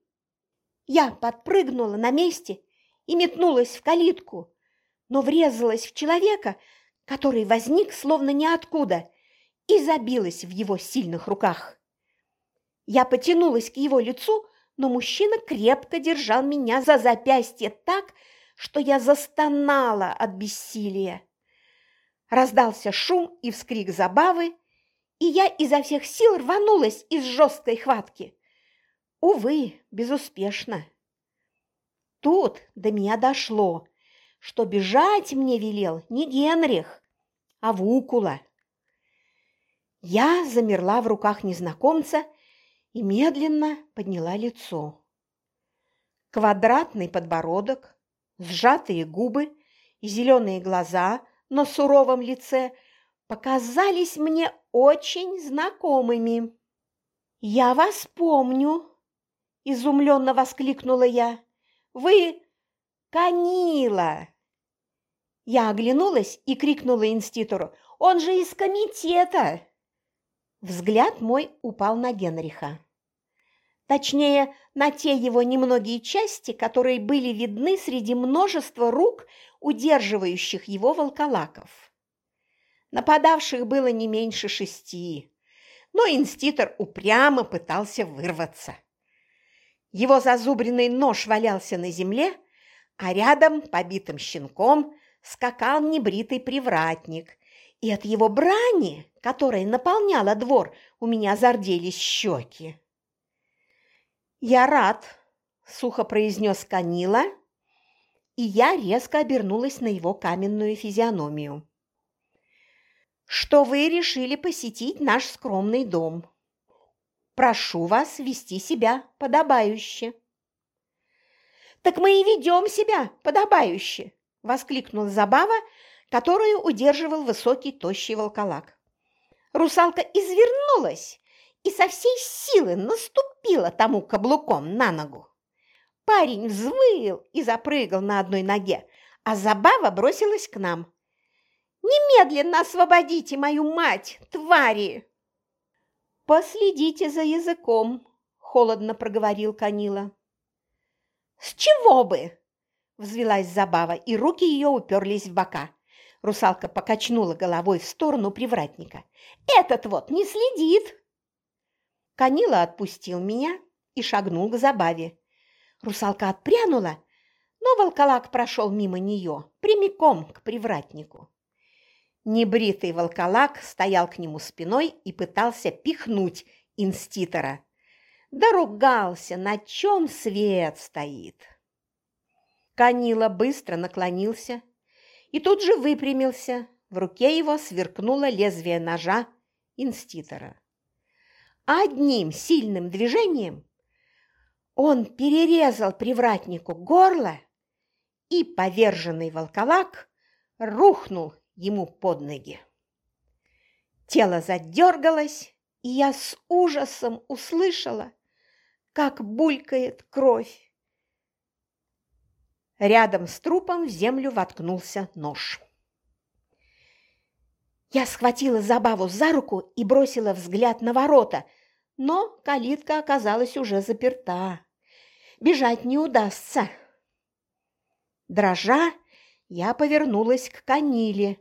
A: Я подпрыгнула на месте и метнулась в калитку, но врезалась в человека, который возник словно ниоткуда, и забилась в его сильных руках. Я потянулась к его лицу, но мужчина крепко держал меня за запястье так, что я застонала от бессилия. Раздался шум и вскрик забавы, и я изо всех сил рванулась из жесткой хватки. Увы, безуспешно. Тут до меня дошло, что бежать мне велел не Генрих, а Вукула. Я замерла в руках незнакомца и медленно подняла лицо. Квадратный подбородок, сжатые губы и зеленые глаза на суровом лице показались мне очень знакомыми. «Я вас помню!» – изумленно воскликнула я. «Вы Канила!» Я оглянулась и крикнула инститору. «Он же из комитета!» Взгляд мой упал на Генриха. Точнее, на те его немногие части, которые были видны среди множества рук, удерживающих его волколаков. Нападавших было не меньше шести, но инститор упрямо пытался вырваться. Его зазубренный нож валялся на земле, а рядом, побитым щенком, скакал небритый привратник, и от его брани, которая наполняла двор, у меня зарделись щеки. «Я рад», – сухо произнес Канила, и я резко обернулась на его каменную физиономию. «Что вы решили посетить наш скромный дом? Прошу вас вести себя подобающе». «Так мы и ведем себя подобающе!» – воскликнул Забава, которую удерживал высокий тощий волколак. Русалка извернулась и со всей силы наступила тому каблуком на ногу. Парень взвыл и запрыгал на одной ноге, а Забава бросилась к нам. «Немедленно освободите мою мать, твари!» «Последите за языком», – холодно проговорил Канила. «С чего бы?» – взвелась Забава, и руки ее уперлись в бока. Русалка покачнула головой в сторону привратника. «Этот вот не следит!» Канила отпустил меня и шагнул к забаве. Русалка отпрянула, но волколак прошел мимо нее, прямиком к привратнику. Небритый волколак стоял к нему спиной и пытался пихнуть инститора. Да ругался, на чем свет стоит. Канила быстро наклонился и тут же выпрямился. В руке его сверкнуло лезвие ножа инститора. Одним сильным движением он перерезал привратнику горло, и поверженный волколак рухнул ему под ноги. Тело задергалось, и я с ужасом услышала, как булькает кровь. Рядом с трупом в землю воткнулся нож. Я схватила Забаву за руку и бросила взгляд на ворота, но калитка оказалась уже заперта. Бежать не удастся. Дрожа, я повернулась к Каниле,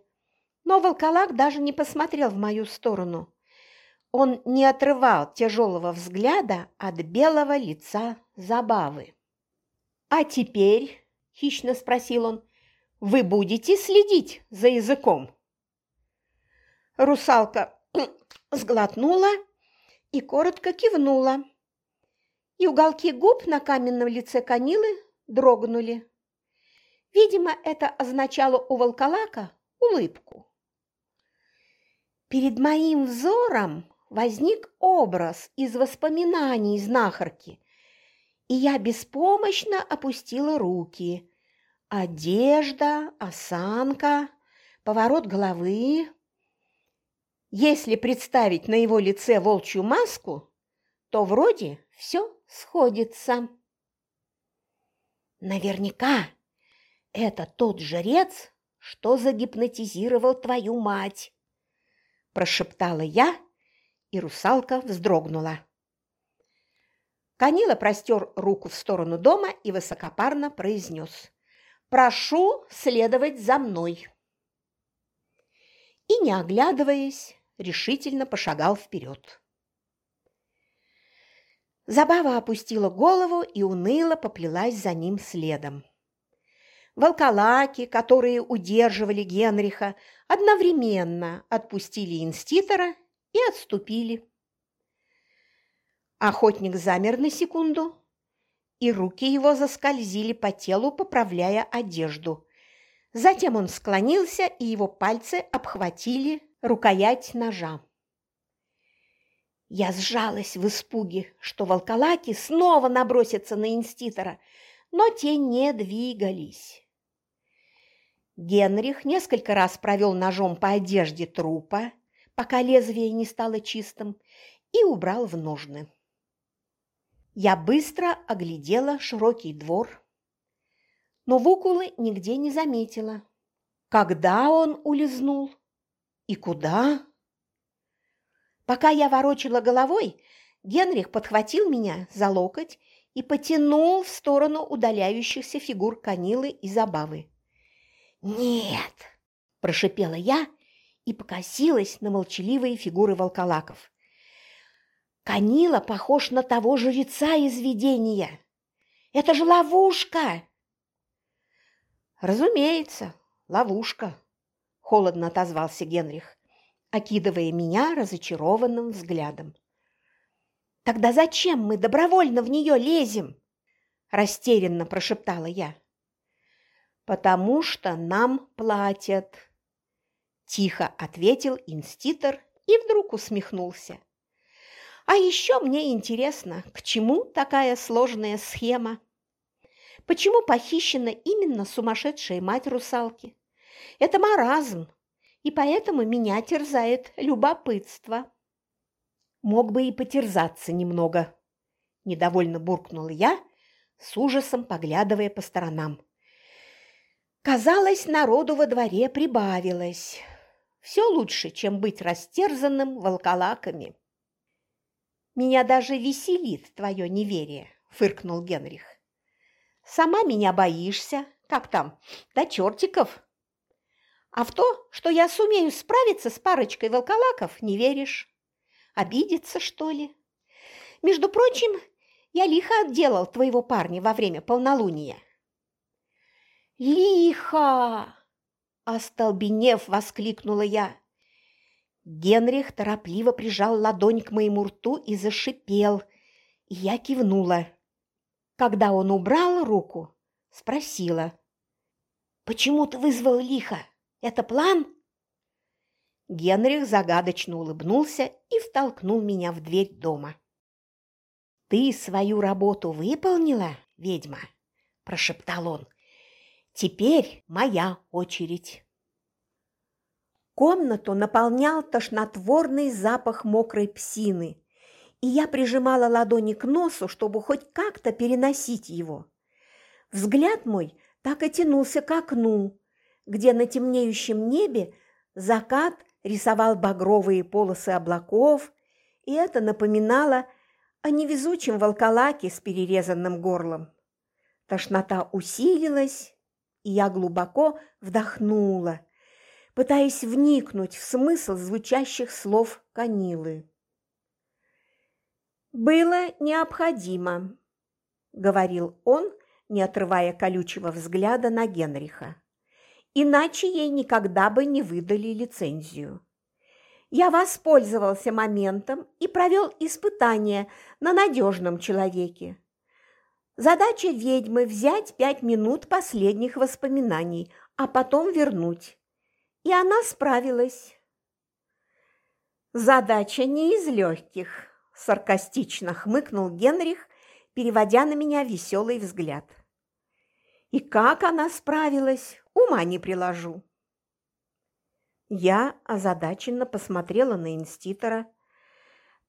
A: но волколак даже не посмотрел в мою сторону. Он не отрывал тяжелого взгляда от белого лица Забавы. «А теперь», – хищно спросил он, – «вы будете следить за языком?» Русалка сглотнула и коротко кивнула. И уголки губ на каменном лице Канилы дрогнули. Видимо, это означало у волколака улыбку. Перед моим взором возник образ из воспоминаний знахарки, и я беспомощно опустила руки. Одежда, осанка, поворот головы. Если представить на его лице волчью маску, то вроде все сходится. Наверняка это тот жрец, что загипнотизировал твою мать, прошептала я, и русалка вздрогнула. Канила простер руку в сторону дома и высокопарно произнес «Прошу следовать за мной». И, не оглядываясь, решительно пошагал вперед. Забава опустила голову и уныло поплелась за ним следом. Волколаки, которые удерживали Генриха, одновременно отпустили инститора и отступили. Охотник замер на секунду, и руки его заскользили по телу, поправляя одежду. Затем он склонился, и его пальцы обхватили рукоять ножа. Я сжалась в испуге, что волколаки снова набросятся на инститора, но те не двигались. Генрих несколько раз провел ножом по одежде трупа, пока лезвие не стало чистым, и убрал в ножны. Я быстро оглядела широкий двор, но Вукулы нигде не заметила. Когда он улизнул и куда? Пока я ворочала головой, Генрих подхватил меня за локоть и потянул в сторону удаляющихся фигур Канилы и Забавы. «Нет!» – прошипела я и покосилась на молчаливые фигуры волколаков. «Канила похож на того жреца из видения! Это же ловушка!» «Разумеется, ловушка!» – холодно отозвался Генрих окидывая меня разочарованным взглядом. «Тогда зачем мы добровольно в нее лезем?» – растерянно прошептала я. «Потому что нам платят», – тихо ответил инститор и вдруг усмехнулся. «А еще мне интересно, к чему такая сложная схема? Почему похищена именно сумасшедшая мать русалки? Это маразм, и поэтому меня терзает любопытство. Мог бы и потерзаться немного, недовольно буркнул я, с ужасом поглядывая по сторонам. Казалось, народу во дворе прибавилось. Все лучше, чем быть растерзанным волколаками. «Меня даже веселит твое неверие», – фыркнул Генрих. «Сама меня боишься, как там, до чертиков?» А в то, что я сумею справиться с парочкой волколаков, не веришь. Обидеться, что ли? Между прочим, я лихо отделал твоего парня во время полнолуния. «Лихо!» – остолбенев, воскликнула я. Генрих торопливо прижал ладонь к моему рту и зашипел, я кивнула. Когда он убрал руку, спросила. «Почему ты вызвал лихо?» Это план?» Генрих загадочно улыбнулся и втолкнул меня в дверь дома. «Ты свою работу выполнила, ведьма?» – прошептал он. «Теперь моя очередь». Комнату наполнял тошнотворный запах мокрой псины, и я прижимала ладони к носу, чтобы хоть как-то переносить его. Взгляд мой так и тянулся к окну, где на темнеющем небе закат рисовал багровые полосы облаков, и это напоминало о невезучем волколаке с перерезанным горлом. Тошнота усилилась, и я глубоко вдохнула, пытаясь вникнуть в смысл звучащих слов Канилы. «Было необходимо», — говорил он, не отрывая колючего взгляда на Генриха иначе ей никогда бы не выдали лицензию. Я воспользовался моментом и провел испытание на надежном человеке. Задача ведьмы – взять пять минут последних воспоминаний, а потом вернуть. И она справилась. «Задача не из легких», – саркастично хмыкнул Генрих, переводя на меня веселый взгляд. «И как она справилась? Ума не приложу. Я озадаченно посмотрела на инститора.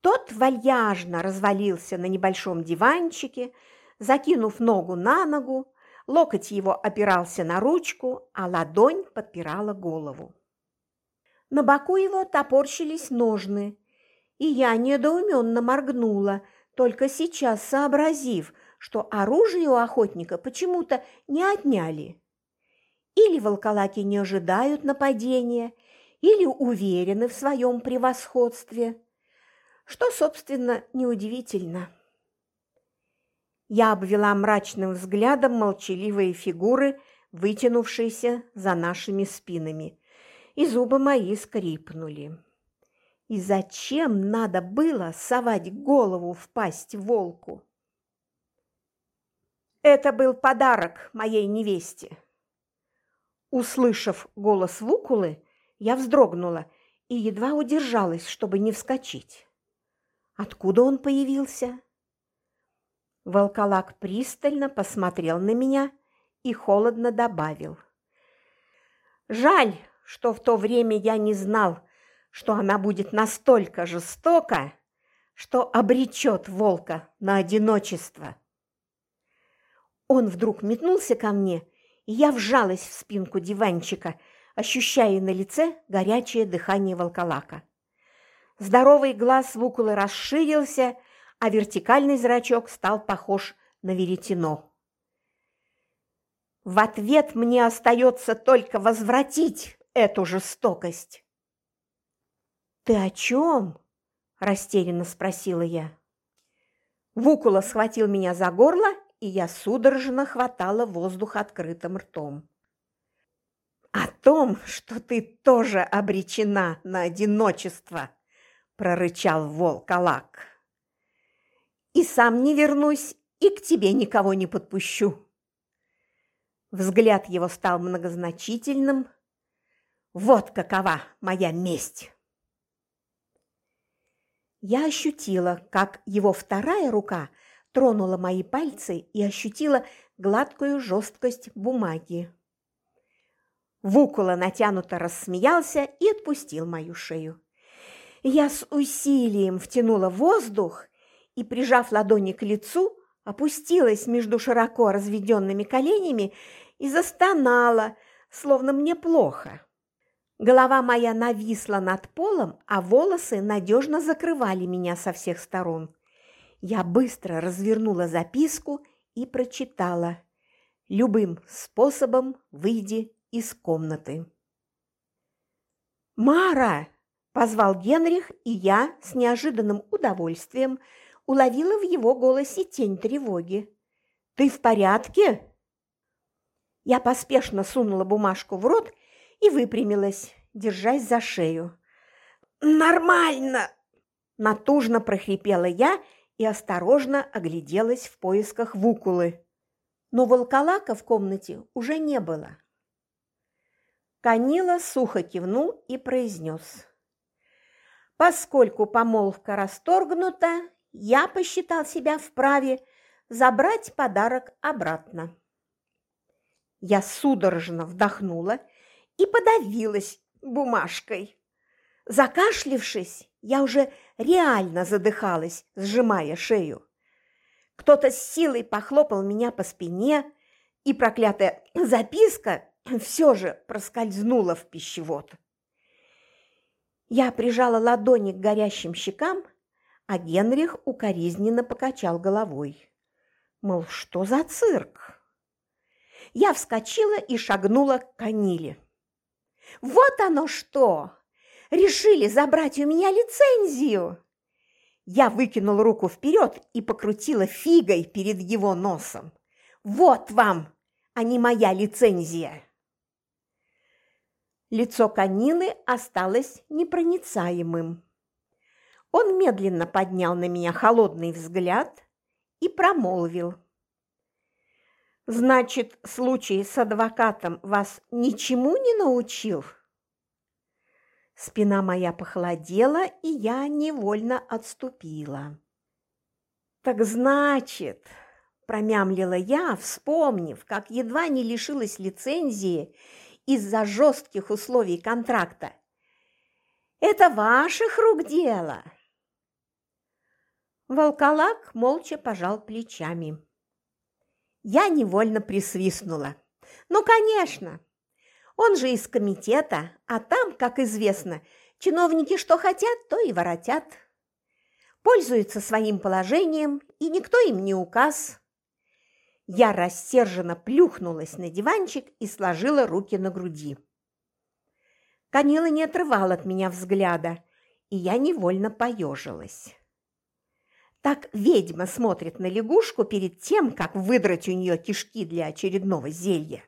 A: Тот вальяжно развалился на небольшом диванчике, закинув ногу на ногу, локоть его опирался на ручку, а ладонь подпирала голову. На боку его топорщились ножны, и я недоуменно моргнула, только сейчас сообразив, что оружие у охотника почему-то не отняли. Или волколаки не ожидают нападения, или уверены в своем превосходстве, что, собственно, неудивительно. Я обвела мрачным взглядом молчаливые фигуры, вытянувшиеся за нашими спинами, и зубы мои скрипнули. И зачем надо было совать голову в пасть волку? Это был подарок моей невесте. Услышав голос Вукулы, я вздрогнула и едва удержалась, чтобы не вскочить. Откуда он появился? Волколак пристально посмотрел на меня и холодно добавил. «Жаль, что в то время я не знал, что она будет настолько жестока, что обречет волка на одиночество». Он вдруг метнулся ко мне, и я вжалась в спинку диванчика, ощущая на лице горячее дыхание волколака. Здоровый глаз Вукулы расширился, а вертикальный зрачок стал похож на веретено. В ответ мне остается только возвратить эту жестокость. «Ты о чем?» – растерянно спросила я. Вукула схватил меня за горло, и я судорожно хватала воздух открытым ртом. «О том, что ты тоже обречена на одиночество!» – прорычал волк-алак. «И сам не вернусь, и к тебе никого не подпущу!» Взгляд его стал многозначительным. «Вот какова моя месть!» Я ощутила, как его вторая рука тронула мои пальцы и ощутила гладкую жесткость бумаги. Вукула натянуто рассмеялся и отпустил мою шею. Я с усилием втянула воздух и, прижав ладони к лицу, опустилась между широко разведенными коленями и застонала, словно мне плохо. Голова моя нависла над полом, а волосы надежно закрывали меня со всех сторон. Я быстро развернула записку и прочитала. Любым способом выйди из комнаты. «Мара!» – позвал Генрих, и я с неожиданным удовольствием уловила в его голосе тень тревоги. «Ты в порядке?» Я поспешно сунула бумажку в рот и выпрямилась, держась за шею. «Нормально!» – натужно прохрипела я и осторожно огляделась в поисках Вукулы. Но волколака в комнате уже не было. Канила сухо кивнул и произнес. «Поскольку помолвка расторгнута, я посчитал себя вправе забрать подарок обратно». Я судорожно вдохнула и подавилась бумажкой. Закашлившись, я уже реально задыхалась, сжимая шею. Кто-то с силой похлопал меня по спине, и проклятая записка все же проскользнула в пищевод. Я прижала ладони к горящим щекам, а Генрих укоризненно покачал головой. Мол, что за цирк? Я вскочила и шагнула к Каниле. «Вот оно что! Решили забрать у меня лицензию!» Я выкинула руку вперед и покрутила фигой перед его носом. «Вот вам, а не моя лицензия!» Лицо Канилы осталось непроницаемым. Он медленно поднял на меня холодный взгляд и промолвил. «Значит, случай с адвокатом вас ничему не научил?» Спина моя похолодела, и я невольно отступила. «Так значит...» – промямлила я, вспомнив, как едва не лишилась лицензии из-за жестких условий контракта. Это ваших рук дело. Волколак молча пожал плечами. Я невольно присвистнула. Ну, конечно, он же из комитета, а там, как известно, чиновники что хотят, то и воротят. Пользуются своим положением, и никто им не указ. Я рассерженно плюхнулась на диванчик и сложила руки на груди. Канила не отрывал от меня взгляда, и я невольно поежилась. Так ведьма смотрит на лягушку перед тем, как выдрать у нее кишки для очередного зелья.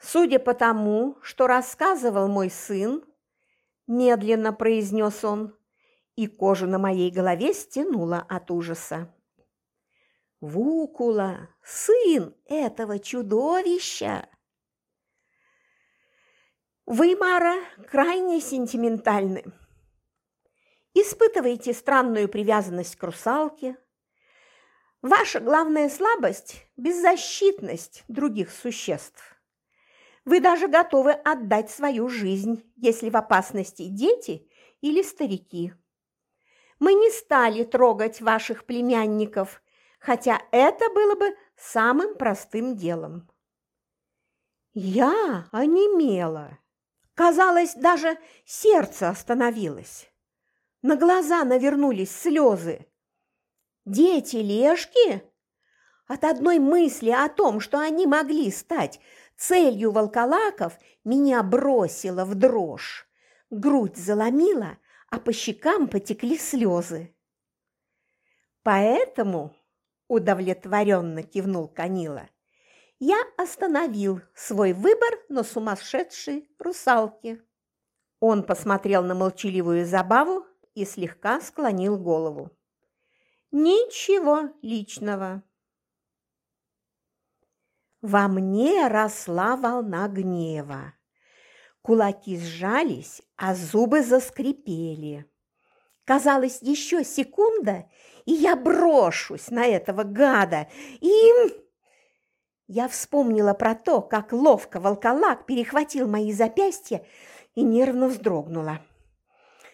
A: Судя по тому, что рассказывал мой сын, медленно произнес он, и кожа на моей голове стянула от ужаса. Вукула, сын этого чудовища! Вы, Мара, крайне сентиментальны. Испытываете странную привязанность к русалке. Ваша главная слабость – беззащитность других существ. Вы даже готовы отдать свою жизнь, если в опасности дети или старики. Мы не стали трогать ваших племянников, хотя это было бы самым простым делом. Я онемела. Казалось, даже сердце остановилось. На глаза навернулись слезы. Дети Лешки? От одной мысли о том, что они могли стать целью волколаков, меня бросило в дрожь. Грудь заломила, а по щекам потекли слезы. Поэтому, удовлетворенно кивнул Канила, я остановил свой выбор на сумасшедшей русалке. Он посмотрел на молчаливую забаву и слегка склонил голову. Ничего личного. Во мне росла волна гнева. Кулаки сжались, а зубы заскрипели. Казалось, еще секунда, и я брошусь на этого гада, и... Я вспомнила про то, как ловко волколак перехватил мои запястья и нервно вздрогнула.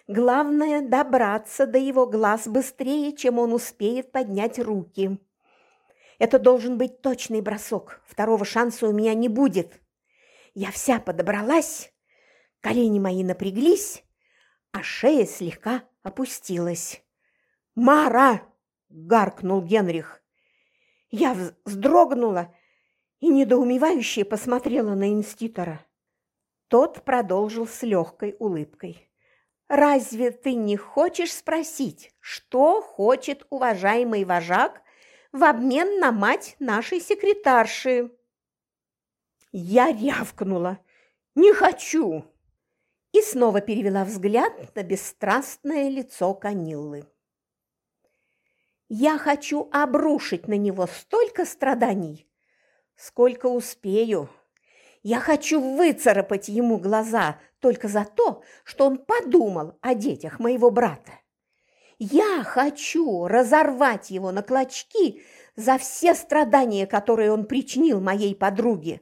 A: Главное – добраться до его глаз быстрее, чем он успеет поднять руки. Это должен быть точный бросок, второго шанса у меня не будет. Я вся подобралась, колени мои напряглись, а шея слегка опустилась. «Мара!» – гаркнул Генрих. Я вздрогнула и недоумевающе посмотрела на инститора. Тот продолжил с легкой улыбкой. Разве ты не хочешь спросить, что хочет уважаемый вожак в обмен на мать нашей секретарши?» Я рявкнула. «Не хочу!» И снова перевела взгляд на бесстрастное лицо Каниллы. «Я хочу обрушить на него столько страданий, сколько успею. Я хочу выцарапать ему глаза только за то, что он подумал о детях моего брата. Я хочу разорвать его на клочки за все страдания, которые он причинил моей подруге.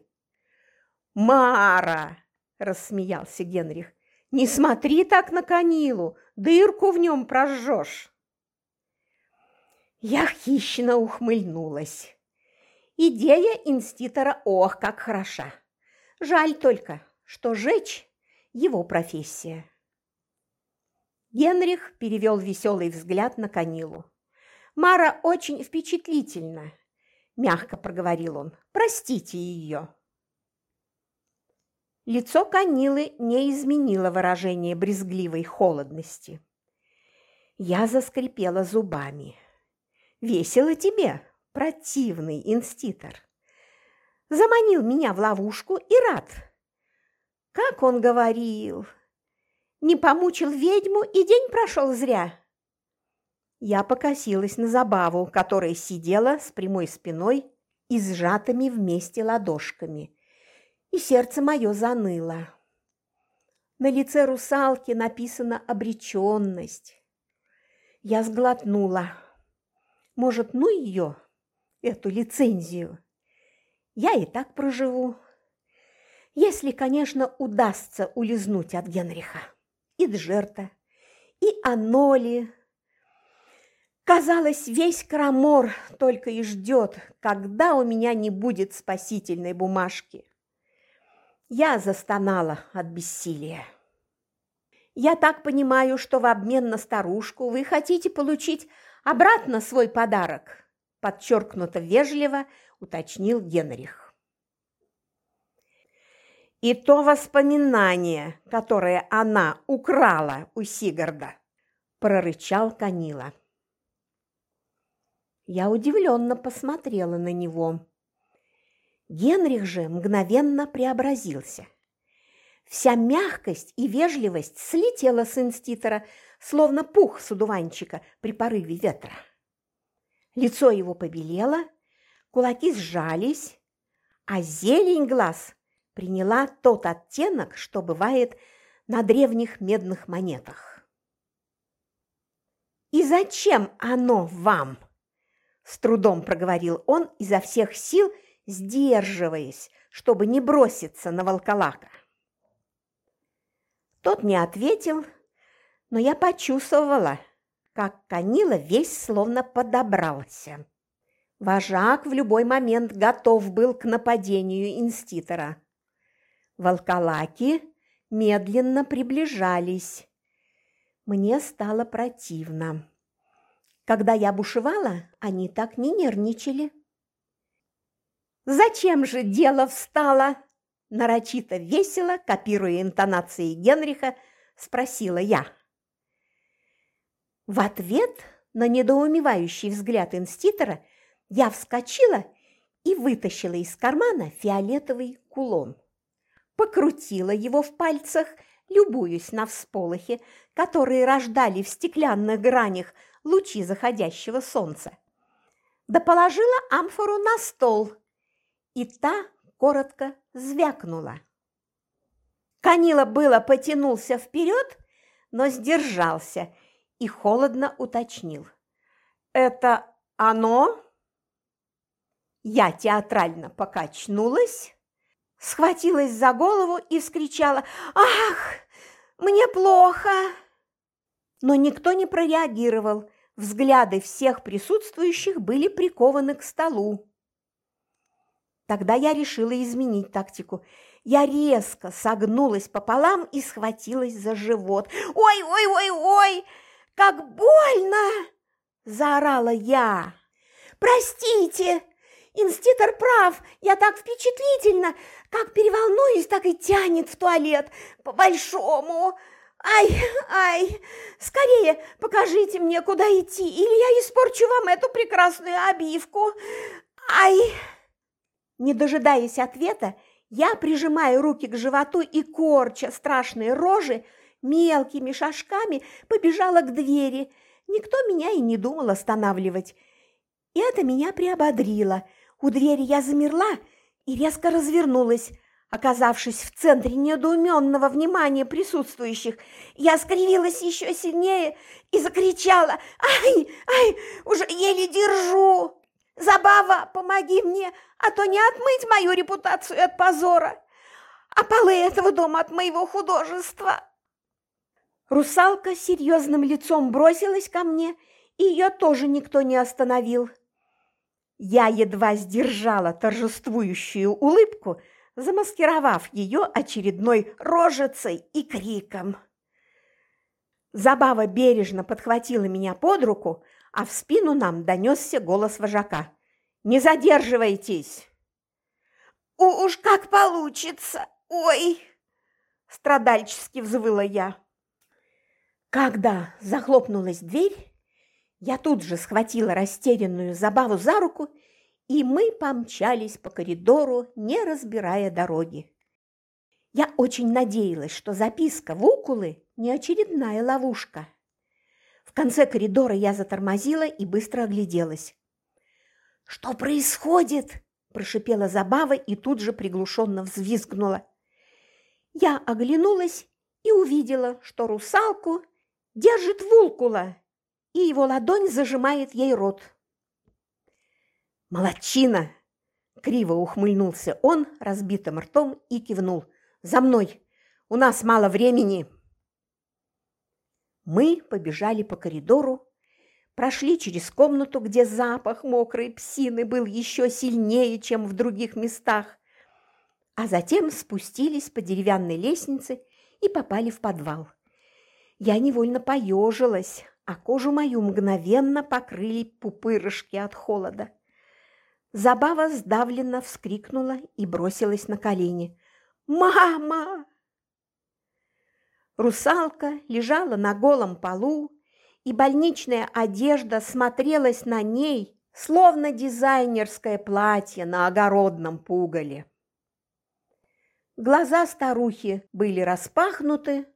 A: «Мара!» – рассмеялся Генрих. «Не смотри так на Канилу, дырку в нем прожжешь!» Я хищно ухмыльнулась. Идея инститора ох, как хороша! Жаль только, что жечь – его профессия. Генрих перевел веселый взгляд на Канилу. «Мара очень впечатлительна», – мягко проговорил он. «Простите ее». Лицо Канилы не изменило выражение брезгливой холодности. Я заскрипела зубами. «Весело тебе, противный инститор!» заманил меня в ловушку и рад. Как он говорил, не помучил ведьму, и день прошел зря. Я покосилась на забаву, которая сидела с прямой спиной и сжатыми вместе ладошками, и сердце мое заныло. На лице русалки написана обреченность. Я сглотнула. Может, ну ее, эту лицензию? я и так проживу. Если, конечно, удастся улизнуть от Генриха и Джерта, и Аноли. Казалось, весь Крамор только и ждет, когда у меня не будет спасительной бумажки. Я застонала от бессилия. Я так понимаю, что в обмен на старушку вы хотите получить обратно свой подарок, подчеркнуто вежливо уточнил Генрих. И то воспоминание, которое она украла у Сигарда, прорычал Канила. Я удивленно посмотрела на него. Генрих же мгновенно преобразился. Вся мягкость и вежливость слетела с инститора, словно пух с удуванчика при порыве ветра. Лицо его побелело, кулаки сжались, а зелень глаз приняла тот оттенок, что бывает на древних медных монетах. «И зачем оно вам?» – с трудом проговорил он изо всех сил, сдерживаясь, чтобы не броситься на волколака. Тот не ответил, но я почувствовала, как Канила весь словно подобрался. Вожак в любой момент готов был к нападению инститора. Волколаки медленно приближались. Мне стало противно. Когда я бушевала, они так не нервничали. «Зачем же дело встало?» Нарочито весело, копируя интонации Генриха, спросила я. В ответ на недоумевающий взгляд инститора я вскочила и вытащила из кармана фиолетовый кулон покрутила его в пальцах, любуясь на всполохи, которые рождали в стеклянных гранях лучи заходящего солнца. Да положила амфору на стол, и та коротко звякнула. Канила было потянулся вперед, но сдержался и холодно уточнил. «Это оно?» Я театрально покачнулась, схватилась за голову и вскричала «Ах, мне плохо!» Но никто не прореагировал, взгляды всех присутствующих были прикованы к столу. Тогда я решила изменить тактику. Я резко согнулась пополам и схватилась за живот. «Ой, ой, ой, ой! Как больно!» – заорала я. «Простите!» Инститор прав, я так впечатлительно, как переволнуюсь, так и тянет в туалет, по-большому. Ай, ай, скорее покажите мне, куда идти, или я испорчу вам эту прекрасную обивку. Ай!» Не дожидаясь ответа, я прижимаю руки к животу и, корча страшные рожи, мелкими шажками побежала к двери. Никто меня и не думал останавливать. И это меня приободрило – у двери я замерла и резко развернулась. Оказавшись в центре недоуменного внимания присутствующих, я скривилась еще сильнее и закричала «Ай, ай, уже еле держу! Забава, помоги мне, а то не отмыть мою репутацию от позора, а полы этого дома от моего художества!» Русалка серьезным лицом бросилась ко мне, и ее тоже никто не остановил. Я едва сдержала торжествующую улыбку, замаскировав ее очередной рожицей и криком. Забава бережно подхватила меня под руку, а в спину нам донесся голос вожака. «Не задерживайтесь!» «Уж как получится! Ой!» – страдальчески взвыла я. Когда захлопнулась дверь, я тут же схватила растерянную забаву за руку, и мы помчались по коридору, не разбирая дороги. Я очень надеялась, что записка в укулы не очередная ловушка. В конце коридора я затормозила и быстро огляделась. «Что происходит?» – прошипела Забава и тут же приглушенно взвизгнула. Я оглянулась и увидела, что русалку держит Вулкула, и его ладонь зажимает ей рот. «Молодчина!» – криво ухмыльнулся он разбитым ртом и кивнул. «За мной! У нас мало времени!» Мы побежали по коридору, прошли через комнату, где запах мокрой псины был еще сильнее, чем в других местах, а затем спустились по деревянной лестнице и попали в подвал. Я невольно поежилась, а кожу мою мгновенно покрыли пупырышки от холода. Забава сдавленно вскрикнула и бросилась на колени. «Мама!» Русалка лежала на голом полу, и больничная одежда смотрелась на ней словно дизайнерское платье на огородном пугале. Глаза старухи были распахнуты,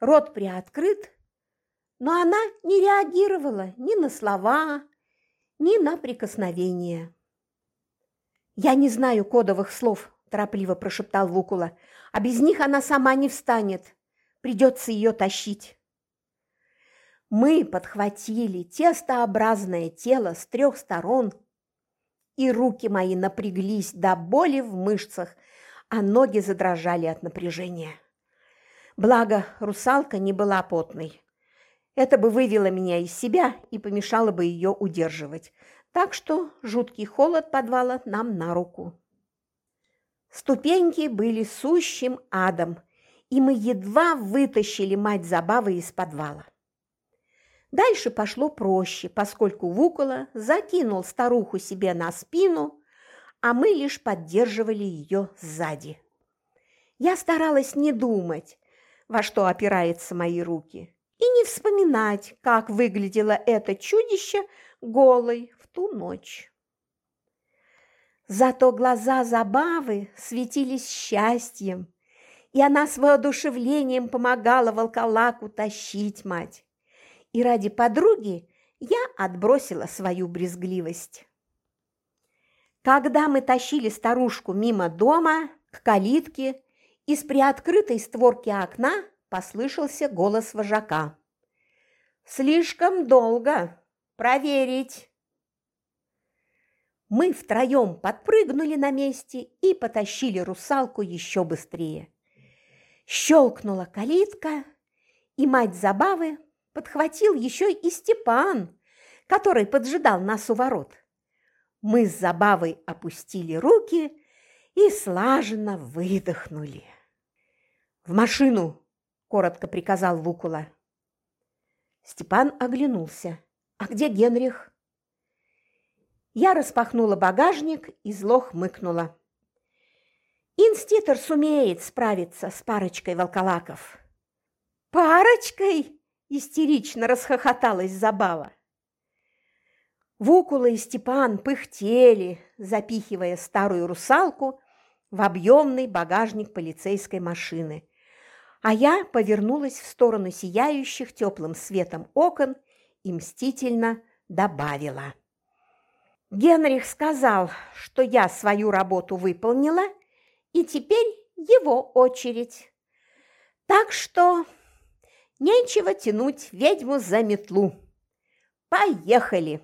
A: рот приоткрыт, но она не реагировала ни на слова, ни на прикосновения. «Я не знаю кодовых слов», – торопливо прошептал Вукула, – «а без них она сама не встанет. Придется ее тащить». Мы подхватили тестообразное тело с трех сторон, и руки мои напряглись до боли в мышцах, а ноги задрожали от напряжения. Благо, русалка не была потной. Это бы вывело меня из себя и помешало бы ее удерживать. Так что жуткий холод подвала нам на руку. Ступеньки были сущим адом, и мы едва вытащили мать забавы из подвала. Дальше пошло проще, поскольку Вукола закинул старуху себе на спину, а мы лишь поддерживали ее сзади. Я старалась не думать, во что опираются мои руки, и не вспоминать, как выглядело это чудище голой в ту ночь. Зато глаза Забавы светились счастьем, и она с воодушевлением помогала волколаку тащить мать и ради подруги я отбросила свою брезгливость. Когда мы тащили старушку мимо дома, к калитке, из приоткрытой створки окна послышался голос вожака. «Слишком долго. Проверить!» Мы втроем подпрыгнули на месте и потащили русалку еще быстрее. Щелкнула калитка, и мать забавы подхватил еще и Степан, который поджидал нас у ворот. Мы с забавой опустили руки и слаженно выдохнули. «В машину!» – коротко приказал Вукула. Степан оглянулся. «А где Генрих?» Я распахнула багажник и зло хмыкнула. Инститор сумеет справиться с парочкой волколаков. «Парочкой?» истерично расхохоталась Забава. Вукула и Степан пыхтели, запихивая старую русалку в объемный багажник полицейской машины, а я повернулась в сторону сияющих теплым светом окон и мстительно добавила. Генрих сказал, что я свою работу выполнила, и теперь его очередь. Так что Нечего тянуть ведьму за метлу. Поехали!